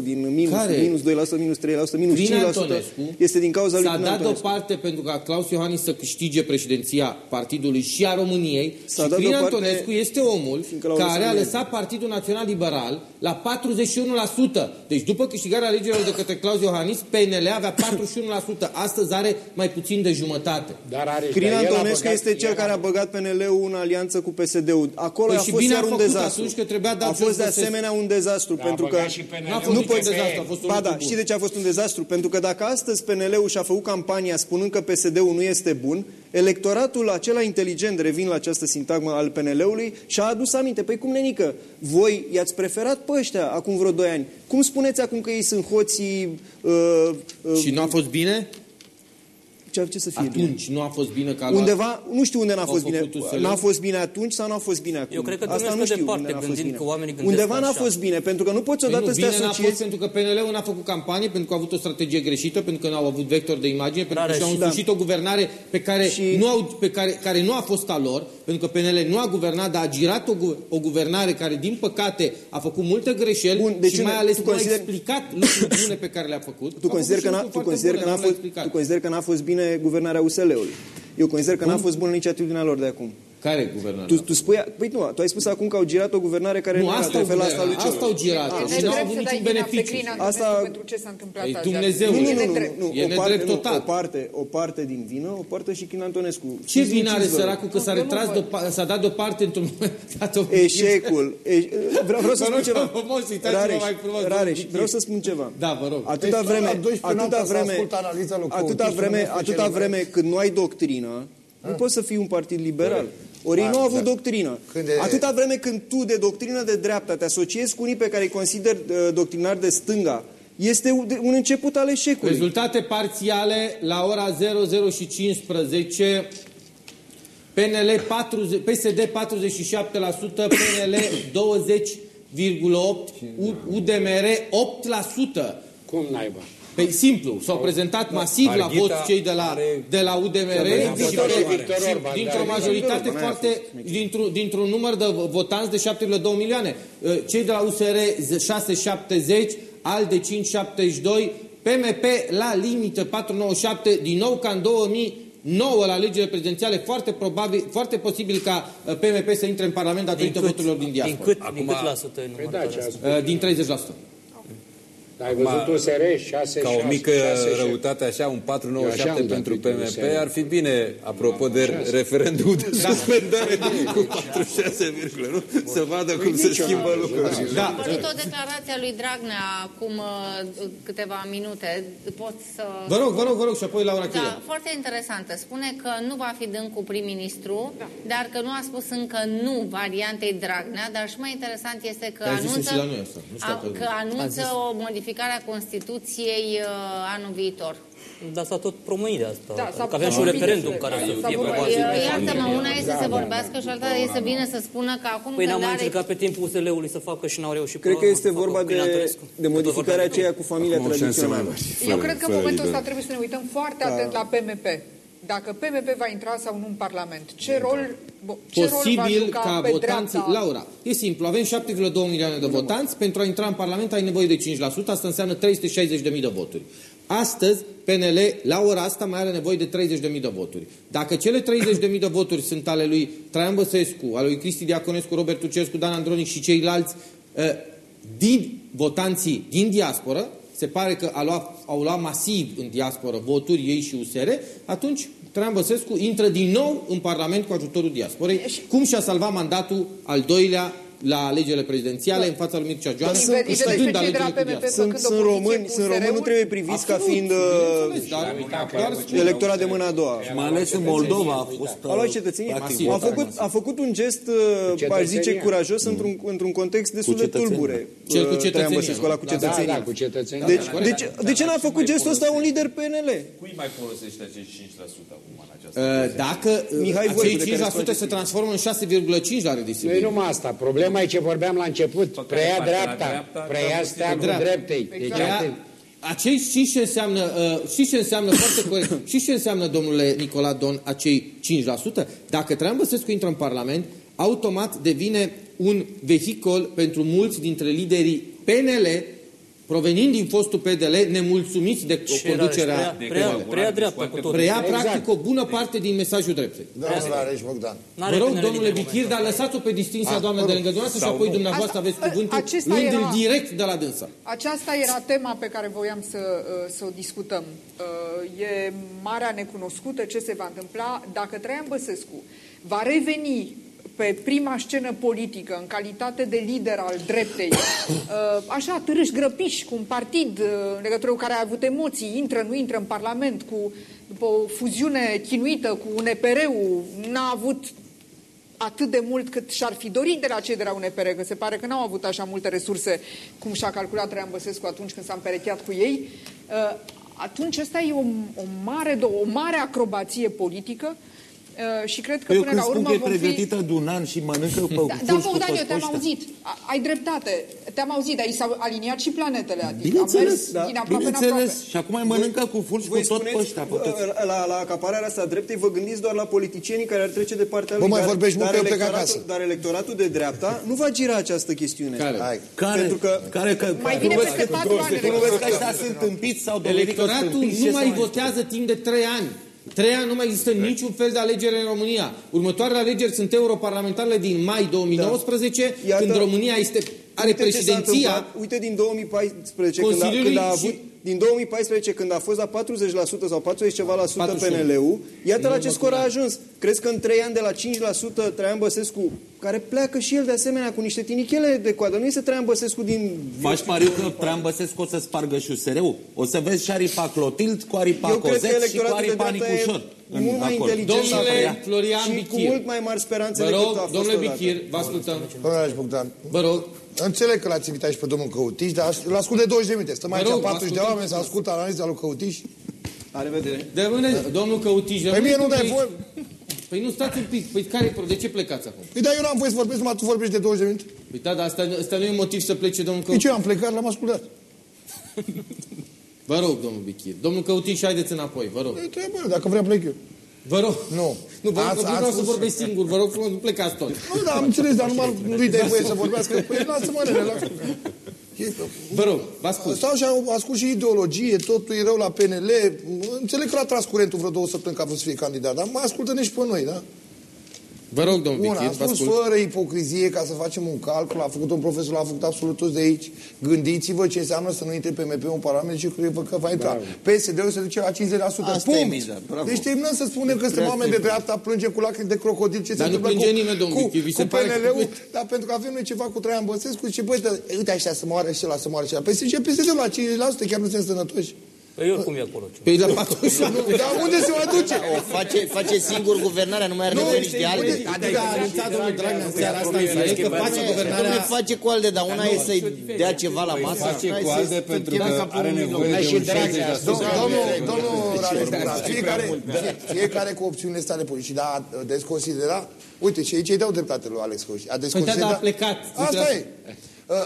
2% din minus, care? minus 2%, minus 3%, minus Crin 5% Antonescu este din cauza lui S-a dat o parte pentru ca Claus Iohannis să câștige președinția Partidului și a României și Crin Antonescu este omul care a lăsat Partidul Național Liberal la 41%. Deci după câștigarea alegerilor de către Claus Iohannis, PNL avea 41%. Astăzi are mai puțin de jumătate. Dar are, Crin Antonescu este cel care a băgat PNL-ul în alianță cu PSD-ul. Acolo păi a fost iar un dezastru. Că trebuia dat a fost de asemenea un dezastru. Da, pentru că a fost nu pot dezastru, a fost un ba da, știi de ce a fost un dezastru? Pentru că dacă astăzi PNL-ul și-a făcut campania spunând că PSD-ul nu este bun, electoratul acela inteligent, revin la această sintagmă al PNL-ului, și-a adus aminte. Păi cum, nenică, voi i-ați preferat pe ăștia acum vreo doi ani. Cum spuneți acum că ei sunt hoții... Uh, uh, și nu a fost bine? Ce, ce să fie atunci bine? nu a fost bine ca Undeva, nu știu unde n-a fost bine. N-a fost bine atunci sau n-a fost bine acum? Eu cred că Asta nu știu departe, unde n-a fost bine. Că oamenii Undeva n-a fost bine, pentru că nu poți odată păi nu, să te asociezi... fost pentru că PNL-ul n-a făcut campanie, pentru că a avut o strategie greșită, pentru că n-au avut vector de imagine, pentru că și-au însușit da. o guvernare pe care, și... nu au, pe care, care nu a fost a lor, pentru că PNL nu a guvernat, dar a girat o, o guvernare care, din păcate, a făcut multe greșeli Bun, deci și mai ales nu consider... a explicat lucruri bune pe care le-a făcut. Tu consider că n-a fost, tu consider că n-a fost bine guvernarea USL-ului. Eu consider că n-a fost bună nici atitudinea lor de acum. Care e guvernarea? Tu, tu spui, păi nu, tu ai spus acum că au girat o guvernare care nu, asta, la asta, lui asta au girat ah, și nu au avut niciun beneficiu. Asta pentru ce s-a întâmplat Ei, Dumnezeu, nu, nu, nu, nu, e nedrept total. O parte, o parte din vină, o parte și Chin Antonescu. Ce vină are săracul că s-a retras, s-a dat deoparte într-un moment dat Eșecul. Vreau, vreau să spun ceva. Rareș, Rareș, vreau să spun ceva. Da, vă rog. Atâta vreme, atâta vreme, atâta vreme, atâta vreme când nu ai doctrină, nu poți să fii un partid liberal. Ori ei nu au avut doctrină. Atâta vreme când tu de doctrină de dreapta te asociezi cu unii pe care îi consider uh, doctrinari de stânga, este un început al eșecului. Rezultate parțiale la ora 00 și 15. PNL 40, PSD 47%, PNL 20,8%, UDMR 8%. Cum naiba? Păi simplu, s-au prezentat masiv la vot cei de la, de la UDMR și, dintr-o majoritate foarte, dintr-un dintr număr de votanți de 7,2 milioane. Uh, cei de la USR 670, al de 572, PMP la limită 497, din nou ca în 2000 nouă la alegerile prezidențiale, foarte probabil, foarte posibil ca PMP uh, să intre în Parlament datorită voturilor din diaspora. Din cât, Acum, din cât la sută în numărul Din 30%. Dar ai văzut USR 6 Ca o mică 6, răutate, așa, un 497 pentru PMP, ar fi bine, apropo de referendum de da. suspendare cu 46, nu? Să vadă cum păi se schimbă lucrurile. Da. Am văzut o declarație a lui Dragnea acum uh, câteva minute. Pot să... Vă rog, vă rog, vă rog, și apoi Laura Chile. Da, foarte interesantă. Spune că nu va fi cu prim-ministru, da. dar că nu a spus încă nu variantei Dragnea, dar și mai interesant este că anunță, că anunță o modificare modificarea Constituției uh, anul viitor. Dar s-a tot promenit de asta. Da, că avem și un referendum care să fie probabil. Iată-mă, una este să vorbească și alta este să vină să spună că acum... Păi n-am mai încercat pe timpul USL-ului să facă și n-au reușit. Cred că este vorba de, de modificarea aceea cu familia tradițională. Eu cred că în momentul ăsta trebuie să ne uităm foarte atent la PMP dacă PMP va intra sau nu în Parlament, ce rol, ce Posibil rol va juca ca pe votanții... Dreapta? Laura, e simplu, avem 7,2 milioane de votanți, pentru a intra în Parlament ai nevoie de 5%, asta înseamnă 360.000 de voturi. Astăzi, PNL, la ora asta, mai are nevoie de 30.000 de voturi. Dacă cele 30.000 de voturi sunt ale lui Traian Băsescu, ale lui Cristi Diaconescu, Robert Tucescu, Dan Andronic și ceilalți, ă, din votanții din diasporă, se pare că a luat, au luat masiv în diasporă voturi ei și USR, atunci Traian Băsescu intră din nou în Parlament cu ajutorul diasporei. Cum și-a salvat mandatul al doilea la alegerile prezidențiale da. în fața lui Mircea Joana, câștigând alegerile cu diaspora. Sunt, sunt români, sunt români, nu trebuie priviți ca fiind uh, electorat de mâna a doua. Mai ales în Moldova a fost... A luat cetățenii. A făcut, a făcut un gest, uh, aș zice, curajos într-un, într-un context destul de tulbure. Cel cu cetățenia. cu cetățenia. Da, da, cu cetățenia. Deci, deci, de ce n-a făcut gestul ăsta un lider PNL? Cui mai folosește acești 5% acum în această uh, Dacă Mihai acei 5% se transformă în 6,5 la redistribuire. Nu numai asta. Problema e ce vorbeam la început. Preia dreapta, preia steagul dreptei. Deci acei știți ce înseamnă, uh, știți ce înseamnă foarte corect, știți ce înseamnă, domnule Nicola Don, acei 5%? Dacă Traian Băsescu intră în Parlament, automat devine un vehicol pentru mulți dintre liderii PNL provenind din fostul PDL, nemulțumiți de Ce conducerea prea, prea, prea dreaptă cu tot. Preia exact. practic o bună parte din mesajul dreptei. Domnul Areș Bogdan. Vă rog, domnule Bichir, dar lăsați-o pe distinția doamnă de lângă dumneavoastră și apoi dumneavoastră aveți cuvântul luând era, direct de la dânsa. Aceasta era tema pe care voiam să, uh, să o discutăm. Uh, e marea necunoscută ce se va întâmpla dacă Traian Băsescu va reveni pe prima scenă politică, în calitate de lider al dreptei, uh, așa, târâși grăpiși, cu un partid uh, în legătură cu care a avut emoții, intră, nu intră în Parlament, cu după o fuziune chinuită cu UNPR-ul, n-a avut atât de mult cât și-ar fi dorit de la cei de la UNPR, că se pare că n-au avut așa multe resurse cum și-a calculat Traian Băsescu atunci când s-a împerecheat cu ei, uh, atunci asta e o, o, mare, o mare acrobație politică Uh, și cred că păi până la urmă vom fi... pregătită de un an și mănâncă pe da, da, Bogdan, eu te-am auzit. Ai dreptate. Te-am auzit, dar i s-au aliniat și planetele. Adică bineînțeles, da. din aproape bineînțeles. Și acum mai mănâncă cu fulgi cu tot pe ăștia. La, la acapararea asta dreptei vă gândiți doar la politicienii care ar trece de partea lui. Vă mai vorbești mult pe acasă. Dar electoratul de dreapta nu va gira această chestiune. Care? Care? Pentru că, care, că, mai bine peste patru ani. Nu vezi că ăștia sunt tâmpiți sau Electoratul nu mai votează timp de trei ani. Trei ani nu mai există niciun fel de alegere în România. Următoarele alegeri sunt europarlamentarele din mai 2019, da. când România este, are uite președinția... Uite din 2014, când a, când a avut... Și din 2014, când a fost la 40% sau 40 ceva la sută PNL-ul, iată la ce scor a ajuns. Crezi că în 3 ani de la 5% Traian Băsescu, care pleacă și el de asemenea cu niște tinichele de coadă, nu este Traian Băsescu din... Faci pariu că Traian Băsescu o să spargă și USR-ul? O să vezi și aripa Clotild cu aripa Cozet și cu aripa Nicușor. Mult mai inteligent Domnule Florian și Bichir. cu mult mai mari speranțe vă rog, decât a fost domnule Bichir, vă ascultăm. Vă rog. Înțeleg că l-ați invitat și pe domnul Căutiș, dar îl ascult de 20 de minute. Stăm aici 40 de oameni să ascultă analiza lui Căutiș. La revedere. De rămâne, domnul Căutiș, Păi mie nu dai voie. Păi nu, stați un pic. Păi care, de ce plecați acum? Păi da, eu n-am voie să vorbesc, numai tu vorbești de 20 de minute. Păi da, dar asta, asta nu e motiv să plece domnul Căutiș. Păi ce, am plecat, l-am ascultat. vă rog, domnul Bichir. Domnul Căutiș, haideți înapoi, vă rog. Păi trebuie, dacă vrea plec eu. Vă rog. Nu. Nu, vă rog, vreau să vorbesc singur. Vă rog frumos, nu plecați tot. Nu, da, am înțeles, dar numai nu-i dai voie să vorbească. Păi lasă-mă, relax. Vă rog, vă ascult. Stau și ascult și ideologie, totul e rău la PNL. Înțeleg că l-a tras curentul vreo două săptămâni că a vrut să fie candidat, dar mă ascultă nici pe noi, da? Vă rog, domnul Bun, a spus fără ipocrizie ca să facem un calcul, a făcut un profesor, l-a făcut absolut toți de aici. Gândiți-vă ce înseamnă să nu intre PMP în Parlament și cred că va intra. PSD-ul se duce la 50%. Asta Punct. miza, bravo. Deci terminăm să spunem că suntem oameni de dreapta, plângem cu lacrimi de crocodil ce dar se întâmplă nu plânge nimeni, domnul cu, Bichi, cu PNL-ul, dar pentru că avem noi ceva cu Traian Băsescu, și băi, uite așa să moară și ăla să moară și ăla. Păi ce PSD-ul la 50%, chiar nu sunt sănătoși. Păi oricum e acolo. Păi la 48. Dar unde se mai duce? O face, face singur guvernarea, nu mai are nevoie nici de alte. Adică a anunțat domnul Dragnea în seara asta înțeleg că face guvernarea... Nu face cu alde, dar una e să-i dea ceva la masă. Face cu alde pentru că are nevoie de un 60%. Domnul Rareș, fiecare cu opțiunile sale politice, dar a desconsidera... Uite, și aici îi dau dreptate lui Alex Coș. A desconsidera... Păi da, a plecat. Asta e.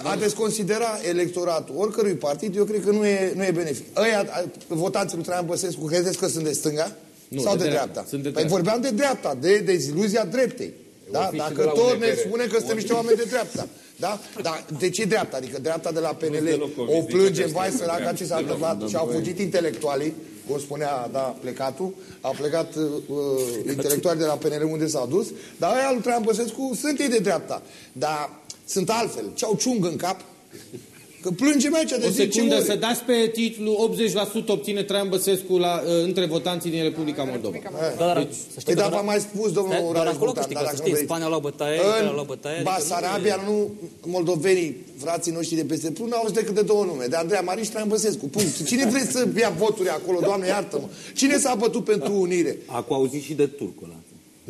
A desconsidera electoratul oricărui partid, eu cred că nu e, nu e benefic. Ăia, votanții lui Traian Băsescu, credeți că sunt de stânga? Nu, sau de, de, de dreapta? Sunt de păi dreapta. vorbeam de dreapta, de deziluzia dreptei. Da? Dacă tot ne spune că suntem niște oameni de dreapta. Da? Dar de ce dreapta? Adică dreapta de la PNL o plânge, vai săraca ce s-a întâmplat și au fugit intelectualii, cum spunea, da, plecatul, au plecat uh, intelectualii de la PNL unde s-au dus, dar aia lui Traian Băsescu sunt ei de dreapta. Dar sunt altfel. Ce-au ciung în cap? Că plângem aici de O secundă, să dați pe titlu 80% obține Traian Băsescu la, uh, între votanții din Republica Moldova. Dar, deci, păi, dar v-am mai spus, domnul Dar acolo câștigă, să știi, Spania la bătaie, în la bătaie. Basarabia, nu moldovenii, frații noștri de peste Prun, au decât de două nume, de Andreea Marin și Traian Băsescu. Punct. Cine vrei să ia voturi acolo, Doamne, iartă-mă? Cine s-a bătut pentru unire? Acum auzit și de turcul ăla.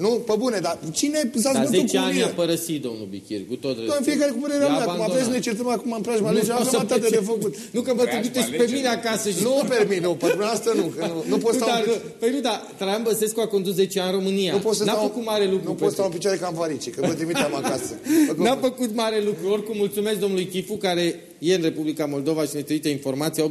Nu, pe bune, dar cine s-a Dar zbătut 10 cu ani unire? a părăsit domnul Bichir, cu tot Doamne, fiecare cu părerea mea. Acum vreți să ne certăm acum în preajma legii, avem atât de făcut. Nu că vă trimiteți pe mine acasă și... Nu permit, nu, pe dumneavoastră nu, că nu, nu pot sta dar, un pic- Păi nu, dar Traian Băsescu a condus 10 ani în România. Nu pot să N-a stau- făcut mare lucru. Nu pot sta în picioare ca în varice, că vă trimiteam acasă. N-a făcut mare lucru. Oricum, mulțumesc domnului Chifu, care e în Republica Moldova și ne trimite informația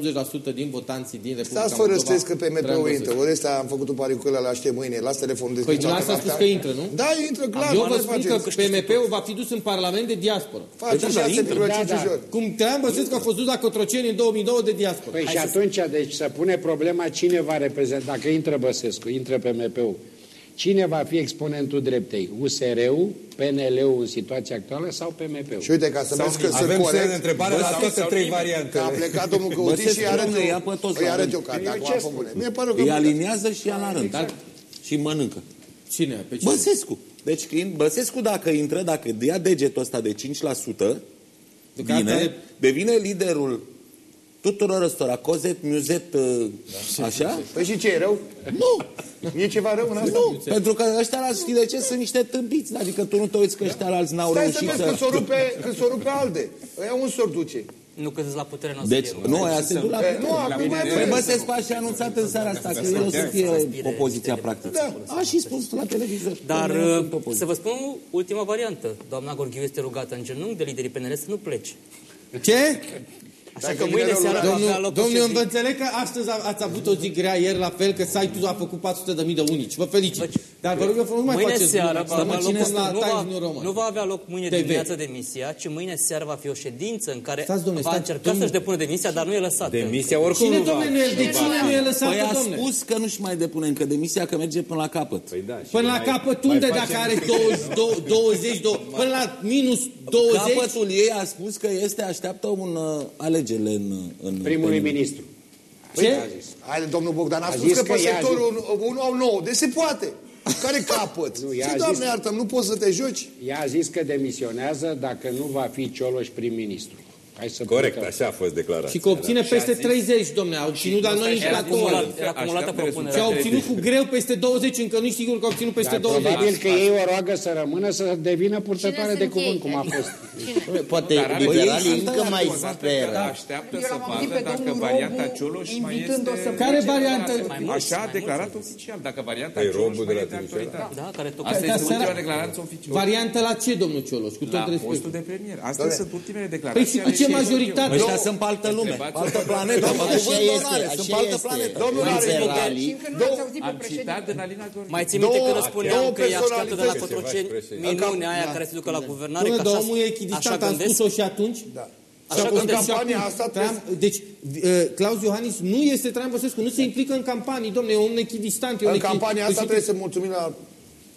80% din votanții din Republica Stați fără Moldova. stres că Traian PMP-ul Băsescu. intră. Odestea am făcut un pariu cu ăla, aștept mâine. Las telefonul deschis. Păi dumneavoastră a spus că intră, nu? Da, intră, clar. Eu mă, vă nu spun că faceți. PMP-ul va fi dus în Parlament de diaspora. Face Păi da, da, 6,5 intră. Da, da. ori. Cum Traian Băsescu a fost dus la Cotroceni în 2009 de diaspora. Păi și atunci, deci, să pune problema cine va reprezenta, dacă intră Băsescu, intră PMP-ul, cine va fi exponentul dreptei? USR-ul, PNL-ul în situația actuală sau PMP-ul? Și uite, ca să vezi că sunt Avem semn de corect, întrebare la toate trei variante. că a plecat domnul Căuti Băsescu, și arăt domnule, ia eu, pe toți îi la arăt rând. eu cartea. Eu acum, ce pe spun? bune. Mie pare că... Îi aliniază și ia la rând. Dar Și mănâncă. cine? Pe cine? Băsescu. Deci când Băsescu dacă intră, dacă ia degetul ăsta de 5%, Că asta bine, e- devine liderul tuturor ăstora, Cozet, Muzet, uh, așa? Păi și ce, e rău? Nu, E ceva rău în asta? nu, pentru că ăștia la știi de ce? Sunt niște tâmpiți, adică tu nu te uiți că ăștia alți n-au Stai să reușit vezi să... când s-o rupe, când s-o rupe alde. Ăia un s-or duce. Nu că sunt la putere, nu o să Deci, fie. nu, aia se duc la E, Nu, acum mai Păi Băsescu a și anunțat în seara asta că el o să fie opoziția practică. Da. A și spus la televizor. Dar Domnule, eu uh, sunt opoziție. să vă spun ultima variantă. Doamna Gorghiu este rugată în genunchi de liderii PNL să nu plece. Ce? Așa Dacă că vine mâine rău, seara va avea Domnul, loc domnul, eu și- vă înțeleg că astăzi a- ați avut o zi grea ieri, la fel că site-ul a făcut 400.000 de unici. Vă felicit. Dar vă rog eu frumos, nu mai mâine faceți seară glumă. va Să avea mă loc, ținem la nu, va, Times New Roman. nu va avea loc mâine TV. dimineață demisia, ci mâine seară va fi o ședință în care Stați, domnule, va stați, încerca domnule. să-și depună demisia, dar nu e lăsat. Demisia oricum Cine, nu va... domnule, nu e, de cine nu e lăsată, Păi a domnule? spus că nu-și mai depune încă demisia, că merge până la capăt. Păi da, și Până la mai- capăt mai unde facem- dacă are 20, 20, 20 până la minus 20? Capătul ei a spus că este, așteaptă un uh, alegerile în, în Primului în- ministru. Păi, a zis. Haide, domnul Bogdan, a, A spus zis că, că pe ea a sectorul 1 au 9. Deci se poate. Care capăt? Nu, ea a Ce, zis- doamne, iartă nu poți să te joci? Ea a zis că demisionează dacă nu va fi Cioloș prim-ministru. Hai să Corect, plecăm. așa a fost declarat. Și că obține peste 30, domne, au obținut, dar noi Și nici la acumulat- două. era acumulată Așteaptă propunerea. Și au obținut cu greu peste 20, încă nu știu sigur că au obținut peste Dar 20. probabil că ei o roagă să rămână să devină purtătoare Cine de sunt cuvânt, ei? cum a Adică, fost. Cine? Poate Dar are liberalii dreptate, încă mai odată speră. că Așteaptă Eu să l-am auzit vadă pe dacă domnul varianta Robu Cioloș mai invitând-o este... să Care plece variantă? de la- Mai mulți, Așa a mai declarat mulți. oficial, dacă varianta Păi, Cioloș Robu de mai la e de Timișoara. actualitate. Da, care tocmai... Asta Ca este seara- ultima declarație oficială. Variantă la ce, domnul Cioloș? Cu tot La respectul. postul de premier. Astea Doamne. sunt ultimele Păi declarații. Și cu ale ce lui majoritate? Ăștia sunt pe altă lume, pe altă planetă, pe Așa cuvânt este, orale, sunt pe așa altă este. planetă. Domnul are Și Liberalii, încă nu l-ați auzit pe Am președinte. citat din Alina Gorghe. Mai ții Două- minte că două răspuneam că îi așteaptă de la personalități. Cotroceni Președinte. minunea aia Da. care se ducă la guvernare? Dom'le, că dar așa- omul e așa echidistant, am gândesc? spus-o și atunci. Da. Așa în gândesc și campania acum. asta Traian- Deci, uh, Claus Iohannis nu este Traian Băsescu, nu se implică în campanii, domnule, e un echidistant. e un În echi- campania asta și- trebuie să mulțumim la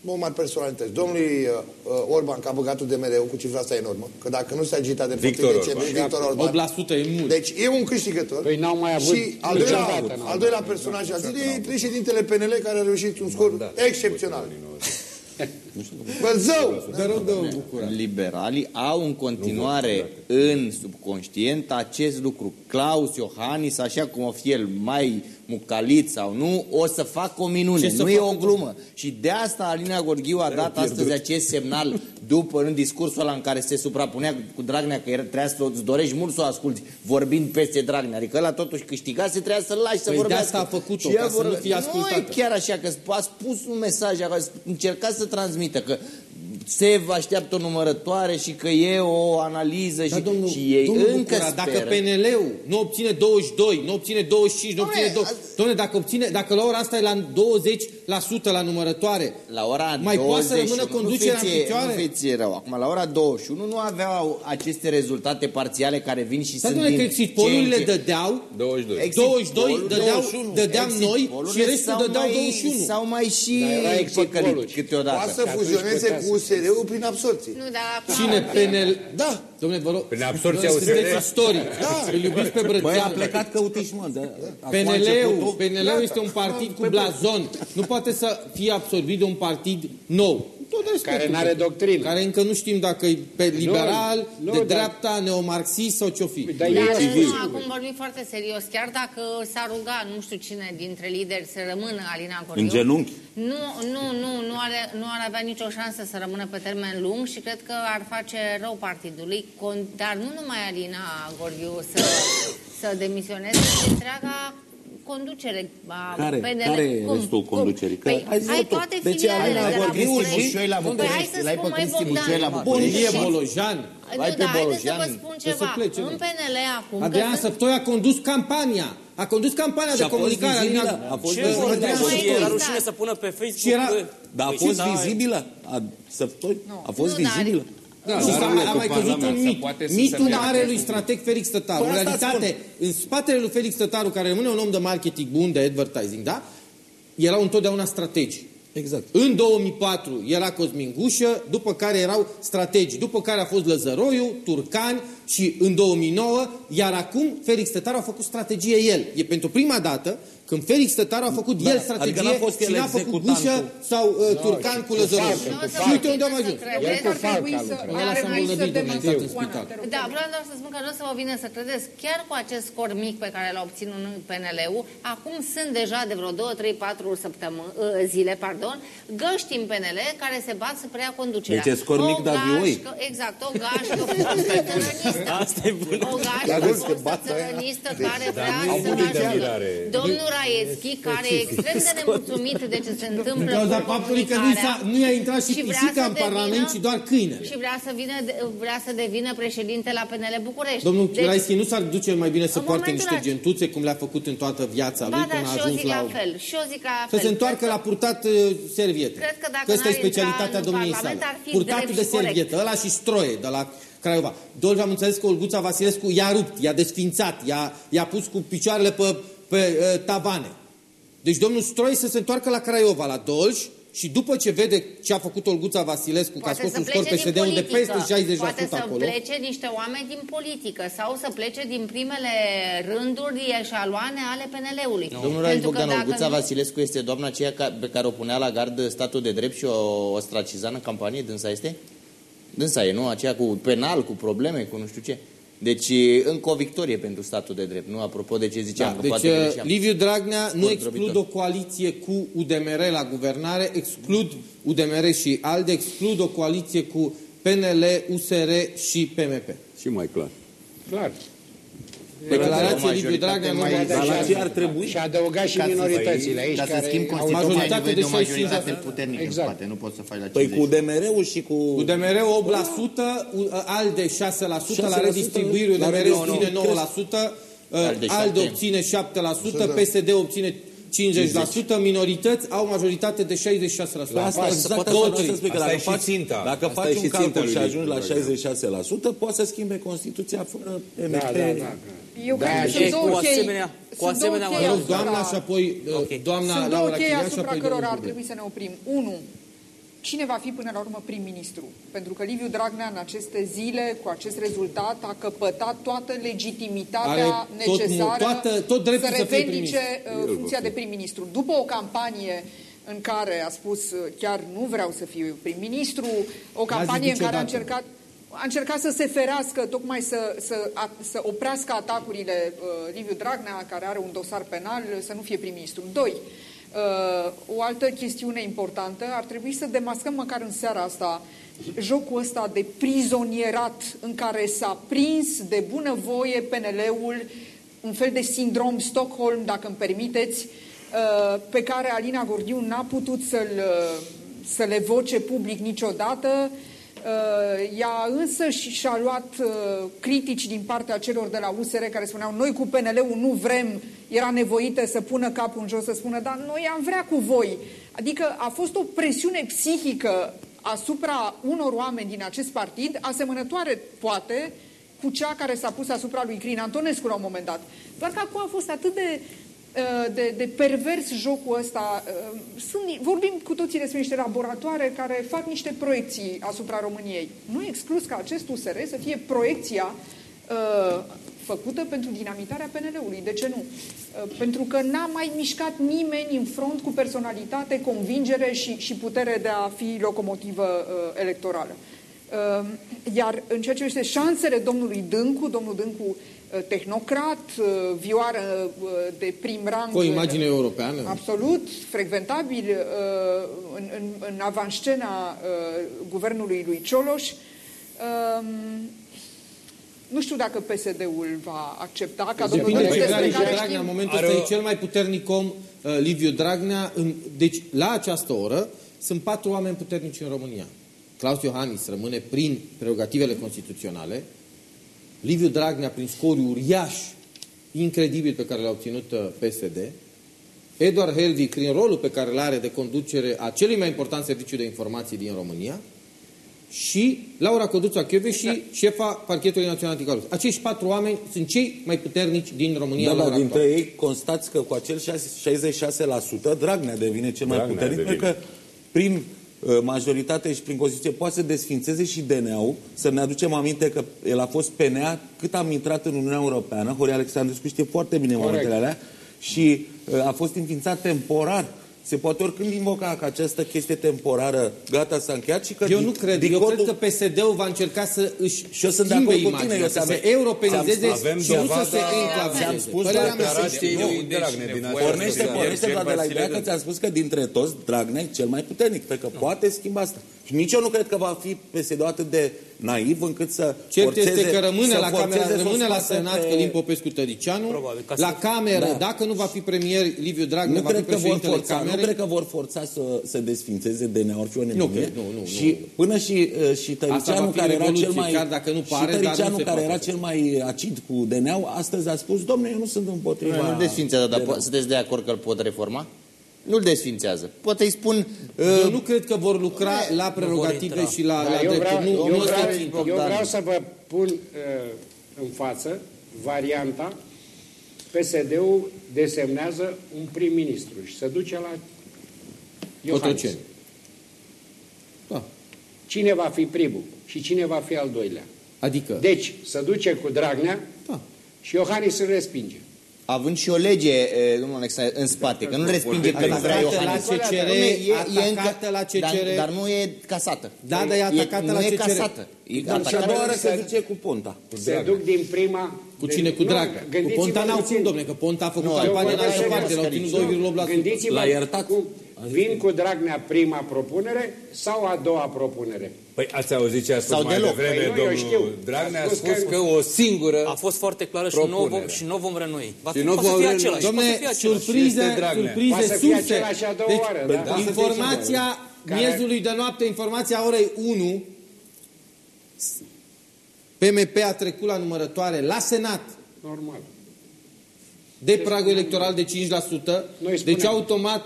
mult mari personalități. Domnului uh, uh, Orban, că a băgat de mereu cu cifra asta enormă, că dacă nu se agita de Victor decembrie, Orban. Victor Orban. 8% e mult. Deci e un câștigător. Păi n-au mai avut Și al doilea, niciodată, n-au al doilea personaj al zilei e președintele PNL care a reușit un scor excepțional. Bă, zău! Te rog de bucură. liberalii au în continuare în subconștient acest lucru. Claus Iohannis, așa cum o fi el mai mucalit sau nu, o să facă o minune. Ce să Nu e facă, o glumă. Și de asta Alina Gorghiu a dat astăzi acest semnal după în discursul ăla în care se suprapunea cu Dragnea că era, trebuia să îți dorești mult să o asculti vorbind peste Dragnea. Adică ăla totuși câștigase, trebuia să-l lași să Păi de vorbească. asta a făcut-o, Și ea ca să nu vorbe- fie Nu ascultată. e chiar așa, că a spus un mesaj, a încercat să transmită că SEV așteaptă o numărătoare și că e o analiză Da, și, domnul, și ei domnul încă Bucura, speră. dacă PNL-ul nu obține 22, nu obține 25, nu Dom'le, obține 2... Domnule, dacă, obține, dacă la ora asta e la 20% la numărătoare, La ora mai poate să 21, rămână nu conducerea în fiți- picioare? Nu fiți rău. Acum, la ora 21 nu aveau aceste rezultate parțiale care vin și Dar sunt domnule, că din exit ce în polurile ce- dădeau 22. Exit 22 polul, dădeau, 21. dădeam Exit noi polurile și restul s-au dădeau mai, 21. S-au mai și Dar era exit păcălit polul. câteodată. Poate să fuzioneze cu USR-ul prin absorție. Nu, dar acum... Cine PNL? Da. Domnule, vă rog, Prin absorbția Domnule, sunteți USR? istoric. Da. Îl iubiți pe Băi, a Brățeanu. plecat căutiși, mă. De, acum a PNL-ul, început-o. PNL este un partid cu blazon. Nu poate să fie absorbit de un partid nou. Tot respectul. Care n-are doctrină. Care încă nu știm dacă e pe liberal, nu, de dar- dreapta, neomarxist sau ce-o fi. Dar Dar ei nu, acum vorbim foarte serios. Chiar dacă s-a rugat, nu știu cine dintre lideri să rămână Alina Gorghiu... În genunchi. Nu, nu, nu, nu, are, nu ar avea nicio șansă să rămână pe termen lung și cred că ar face rău partidului, con- dar nu numai Alina Gorghiu să, să demisioneze, ci întreaga conducere a Care- PNL. care e restul conducerii? Că Păi, ai zis ai tu. toate De ce filialele Alina de la Gorghiu București. Bușoi la Păi hai București, să l-ai pe spun, mai Cristi Bogdan. Bușoi la Bun, București. e Bolojan. Nu, Vai pe dar haideți să vă Bolojan. spun Trebuie să ceva. plece, în nu? PNL acum... că Adrian sunt- Săptoi a condus campania. A condus campania Și de a fost comunicare. vizibilă. Alina- A fost Ce Adrian vorbește? Săptoi. Săptoi. Și era Exact. rușine să pună pe Facebook... Și era- că- Dar a Păi, fost da, vizibilă? A, săptămâni? A fost Nu, dar- vizibilă? Da, dar și s-a, are a cu mai căzut Parlament, un să mit. poate să Mitul se meargă. marelui strateg Felix Tătaru. Păi în asta realitate, în spatele lui Felix Tătaru, care rămâne un om de marketing bun, de advertising, da? Erau întotdeauna strategi. Exact. În 2004 era Cosmin Gușă, după care erau strategi, după care a fost Lăzăroiu, Turcan și în 2009, iar acum Felix Tătaru a făcut strategie el. E pentru prima dată când Felix Tătaru a făcut Da, el adică strategie n-a fost el și n-a făcut executantul. Gușă sau uh, Turcan cu Lăzăroiu. Falcă, Nu o să Și uite unde am vină ajuns. să credeți. El cu ar trebui Falca să, lucrează. Ăla ar s-a trebui să îmbolnăvit, domnule, demonstrăm. intrat în spital. Oana, te rog. Da, vreau doar să spun că nu o să vă vină să credeți, chiar cu acest scor mic pe care l-a obținut în PNL-ul, acum sunt deja de vreo 2, 3, 4 săptămâni, zile, pardon, găști în PNL care se bat să preia conducerea. Deci e scor mic, O dar vioi. gașcă- Exact, o gașcă foste țărănistă. Asta e bun. O gașcă Dar vezi că fostă bat ăia. țărănistă care vrea au să murit de ajungă. mirare. Domnul Raeschi, care e extrem de nemulțumit de ce se întâmplă Din cauza faptului că nu i-a intrat și, și pisica în Parlament, ci doar câinele. Și vrea să, vină, vrea să devină președinte la PNL București. Domnul deci, Raeschi nu s-ar duce mai bine să poarte niște gentuțe, cum le-a făcut în toată viața lui, până a ajuns la... fel. Și eu zic la fel. Să se întoarcă la purtat uh, serviete. Cred că dacă Asta e specialitatea domniei sale. Purtatul de servietă, ăla și stroie de la Craiova. Dolj am înțeles că Olguța Vasilescu i-a rupt, i-a desfințat, i-a, i-a pus cu picioarele pe, pe uh, tavane. Deci domnul Stroi să se întoarcă la Craiova, la Dolj, și după ce vede ce a făcut Olguța Vasilescu, că a scos un scor PSD-ul de peste 60% Poate să acolo. plece niște oameni din politică sau să plece din primele rânduri eșaloane ale PNL-ului. No. Domnul Raiz Bogdan, Olguța nu... Vasilescu este doamna aceea pe care o punea la gard statul de drept și o ostraciza în campanie, dânsa este? Dânsa e, nu? Aceea cu penal, cu probleme, cu nu știu ce. Deci, încă o victorie pentru statul de drept, nu? Apropo de ce ziceam, da, că deci, poate greșeam. Liviu Dragnea nu exclud o coaliție cu UDMR la guvernare, exclud UDMR și ALDE, exclud o coaliție cu PNL, USR și PMP. Și mai clar. Clar. Declarație Liviu Dragnea nu Declarație ar trebui. Și adăuga și minoritățile aici ca să schimbi Constituția ai de o majoritate puternică exact. spate, nu poți să faci la 50. Păi cu DMR-ul și cu... Cu DMR 8%, ALDE 6%, 6% la redistribuire DMR obține 9%, ALDE obține 7%, PSD obține 50%, minorități au majoritate de 66%. La asta, exact asta, să spui, că dacă faci, ținta. Dacă asta faci un calcul și ajungi la 66%, poți să schimbe Constituția fără MT. Da, da, da. Eu da, cred că sunt două chei. Asemenea, cu asemenea, mă rog, doamna și apoi okay. doamna Sunt două chei asupra cărora ar trebui să ne oprim. Unu, cine va fi până la urmă prim-ministru. Pentru că Liviu Dragnea în aceste zile, cu acest rezultat, a căpătat toată legitimitatea Are necesară tot, toată, tot să revendice uh, funcția de prim-ministru. După o campanie în care a spus uh, chiar nu vreau să fiu prim-ministru, o campanie în care a încercat a încercat să se ferească, tocmai să, să, a, să oprească atacurile uh, Liviu Dragnea, care are un dosar penal, să nu fie prim-ministru. Doi, Uh, o altă chestiune importantă, ar trebui să demascăm măcar în seara asta jocul ăsta de prizonierat în care s-a prins de bunăvoie PNL-ul, un fel de sindrom Stockholm, dacă îmi permiteți, uh, pe care Alina Gordiu n-a putut să-l uh, să le voce public niciodată, Uh, ea însă și-a luat uh, critici din partea celor de la USR care spuneau noi cu PNL-ul nu vrem, era nevoită să pună capul în jos, să spună dar noi am vrea cu voi. Adică a fost o presiune psihică asupra unor oameni din acest partid, asemănătoare, poate, cu cea care s-a pus asupra lui Crin Antonescu la un moment dat. Doar că acum a fost atât de Uh, de, de pervers jocul ăsta. Uh, sunt, vorbim cu toții despre niște laboratoare care fac niște proiecții asupra României. Nu e exclus ca acest USR să fie proiecția uh, făcută pentru dinamitarea PNL-ului. De ce nu? Uh, pentru că n-a mai mișcat nimeni în front cu personalitate, convingere și, și putere de a fi locomotivă uh, electorală. Uh, iar în ceea ce este șansele domnului Dâncu, domnul Dâncu Uh, tehnocrat, uh, vioară uh, de prim rang. Cu o imagine europeană. Absolut, frecventabil în, în, în avanscena guvernului lui Cioloș. Um, nu știu dacă PSD-ul va accepta ca domnul Dragnea, Dragnea, în momentul ăsta e cel mai puternic om, Liviu Dragnea. În, deci, la această oră, sunt patru oameni puternici în România. Claus Iohannis rămâne prin prerogativele constituționale, Liviu Dragnea prin scoriu uriaș, incredibil pe care l-a obținut uh, PSD, Eduard Helvig prin rolul pe care îl are de conducere a celui mai important serviciu de informații din România și Laura Coduța Chiove și da. șefa Parchetului Național Anticorupție. Acești patru oameni sunt cei mai puternici din România. Da, da, dintre actual. ei constați că cu acel 66% Dragnea devine cel Dragnea mai puternic, devine. pentru că prin Uh, majoritate și prin Constituție poate să desfințeze și DNA-ul. Să ne aducem aminte că el a fost PNA cât am intrat în Uniunea Europeană. Horia Alexandrescu știe foarte bine momentele alea. Și uh, a fost înființat temporar se poate oricând invoca că această chestie temporară gata s-a încheiat și că... Eu nu cred. Dicodul... Eu cred că PSD-ul va încerca să își și eu sunt de acord cu tine, eu să se europenizeze și nu să se enclaveze. Ți-am spus Pornește, pornește doar de la ideea că ți-am spus că dintre toți Dragnea e cel mai puternic, pentru că poate schimba asta. Și nici eu nu cred că va fi PSD atât de naiv încât să Cert forțeze, este că rămâne să la camera, rămâne la Senat pe... Călim Popescu Tăricianu, Probabil, ca la să- cameră, Da. dacă nu va fi premier Liviu Dragnea, Nu va fi cred, că vor președintele forța, nu camerei. cred că vor forța să, să desfințeze DNA-uri fi o nebunie. cred, nu, nu, și nu. până și, uh, și Asta va Tăricianu, fi care era revoluție, cel mai, chiar dacă nu pare, și dar nu Tăricianu, se care poate era așa. cel mai acid cu DNA-ul, astăzi a spus, domne, eu nu sunt împotriva... Nu desfințează, dar DNA-ului." po- sunteți de acord că îl pot reforma? Nu-l desfințează. Poate îi spun... Eu Uh, nu cred că vor lucra la prerogative intra. și la, Da, la eu, drepturi. vreau, Nu, eu, nu ăsta vreau, țin. eu vreau să vă pun uh, în față varianta PSD-ul desemnează un prim-ministru și se duce la Iohannis. Cotroceni. Da. Cine va fi primul și cine va fi al doilea? Adică, Deci, se duce cu Dragnea Da. și Iohannis îl respinge. Având și o lege, e, domnul Alexandru, în spate, că nu respinge că nu vrea Atacată la Iohannis. CCR, Dom'le, atacată la CCR. Dar, dar nu e casată. Da, dar e atacată nu la e CCR. casată. E Dar și a atacată. doua oară se să- zice cu Ponta. Se duc din prima... cu cine? Cu Nu, Dragnea. Cu gândiți-vă Ponta n-au puțin. cum, domne, că Ponta a făcut Nu, campanie eu în altă vorbesc parte, l-au serios, ținut Nu, 2,8%. Gândiți-vă L-a iertat. Cu, vin cu Dragnea prima propunere sau a doua propunere? Păi ați auzit ce a spus Sau mai deloc. devreme Păi nu, eu domnul știu. Dragnea? A A spus spus că- că o singură... A fost foarte clară și nu, vom, Propunere. și nu vom renoi. Va Și fi, nu poate să vom fie renoi. același. poate Domne, să fie același. surprize, Este Dragnea. surprize Poate să fie surse. același a doua Deci, oară, bă, da? Poate să fie informația Care- miezului de noapte, informația orei 1, PMP a trecut la numărătoare la Senat Normal. de pragul electoral de 5%. Noi spunem- Deci automat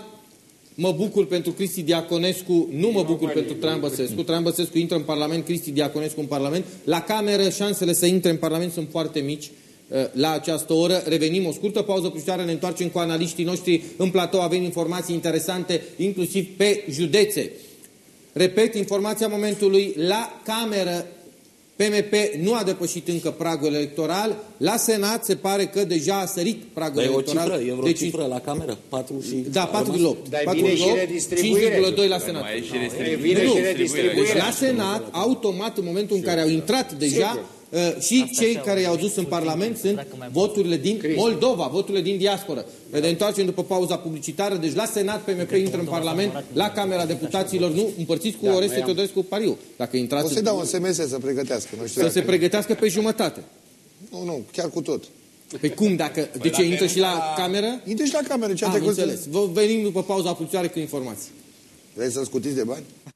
mă bucur pentru Cristi Diaconescu, nu mă bucur pentru Traian Băsescu. Traian Băsescu intră în Parlament, Cristi Diaconescu în Parlament. La cameră șansele să intre în Parlament sunt foarte mici uh, la această oră. Revenim o scurtă pauză puștoară, ne întoarcem cu analiștii noștri în platou, avem informații interesante, inclusiv pe județe. Repet, informația momentului, la cameră PMP nu a depășit încă pragul electoral, la Senat se pare că deja a sărit pragul Dar e o electoral. cifră, e vreo de cifră la cameră? 4 și... da, 4,8. Dar vine și 4,8, redistribuire. 5,2 la Senat. E, vine Nu, și deci redistribuirea. la Senat, automat, în momentul în care au intrat deja, uh, și cei care i-au dus în Parlament sunt voturile din Moldova, voturile din diaspora. Ne întoarcem după pauza publicitară, deci la Senat PMP intră în Parlament, la Camera Deputaților, nu împărțiți cu Oreste Teodorescu Pariu. Dacă O intrați, să-i dau un SMS să pregătească. Nu știu să se dacă- pregătească pe jumătate. Nu, nu, chiar cu tot. Pe cum, dacă, de ce, intră și la cameră? Intră și la cameră, ce a Am trecut. înțeles. Vă venim după pauza publicitară cu informații. Vrei să scutiți de bani?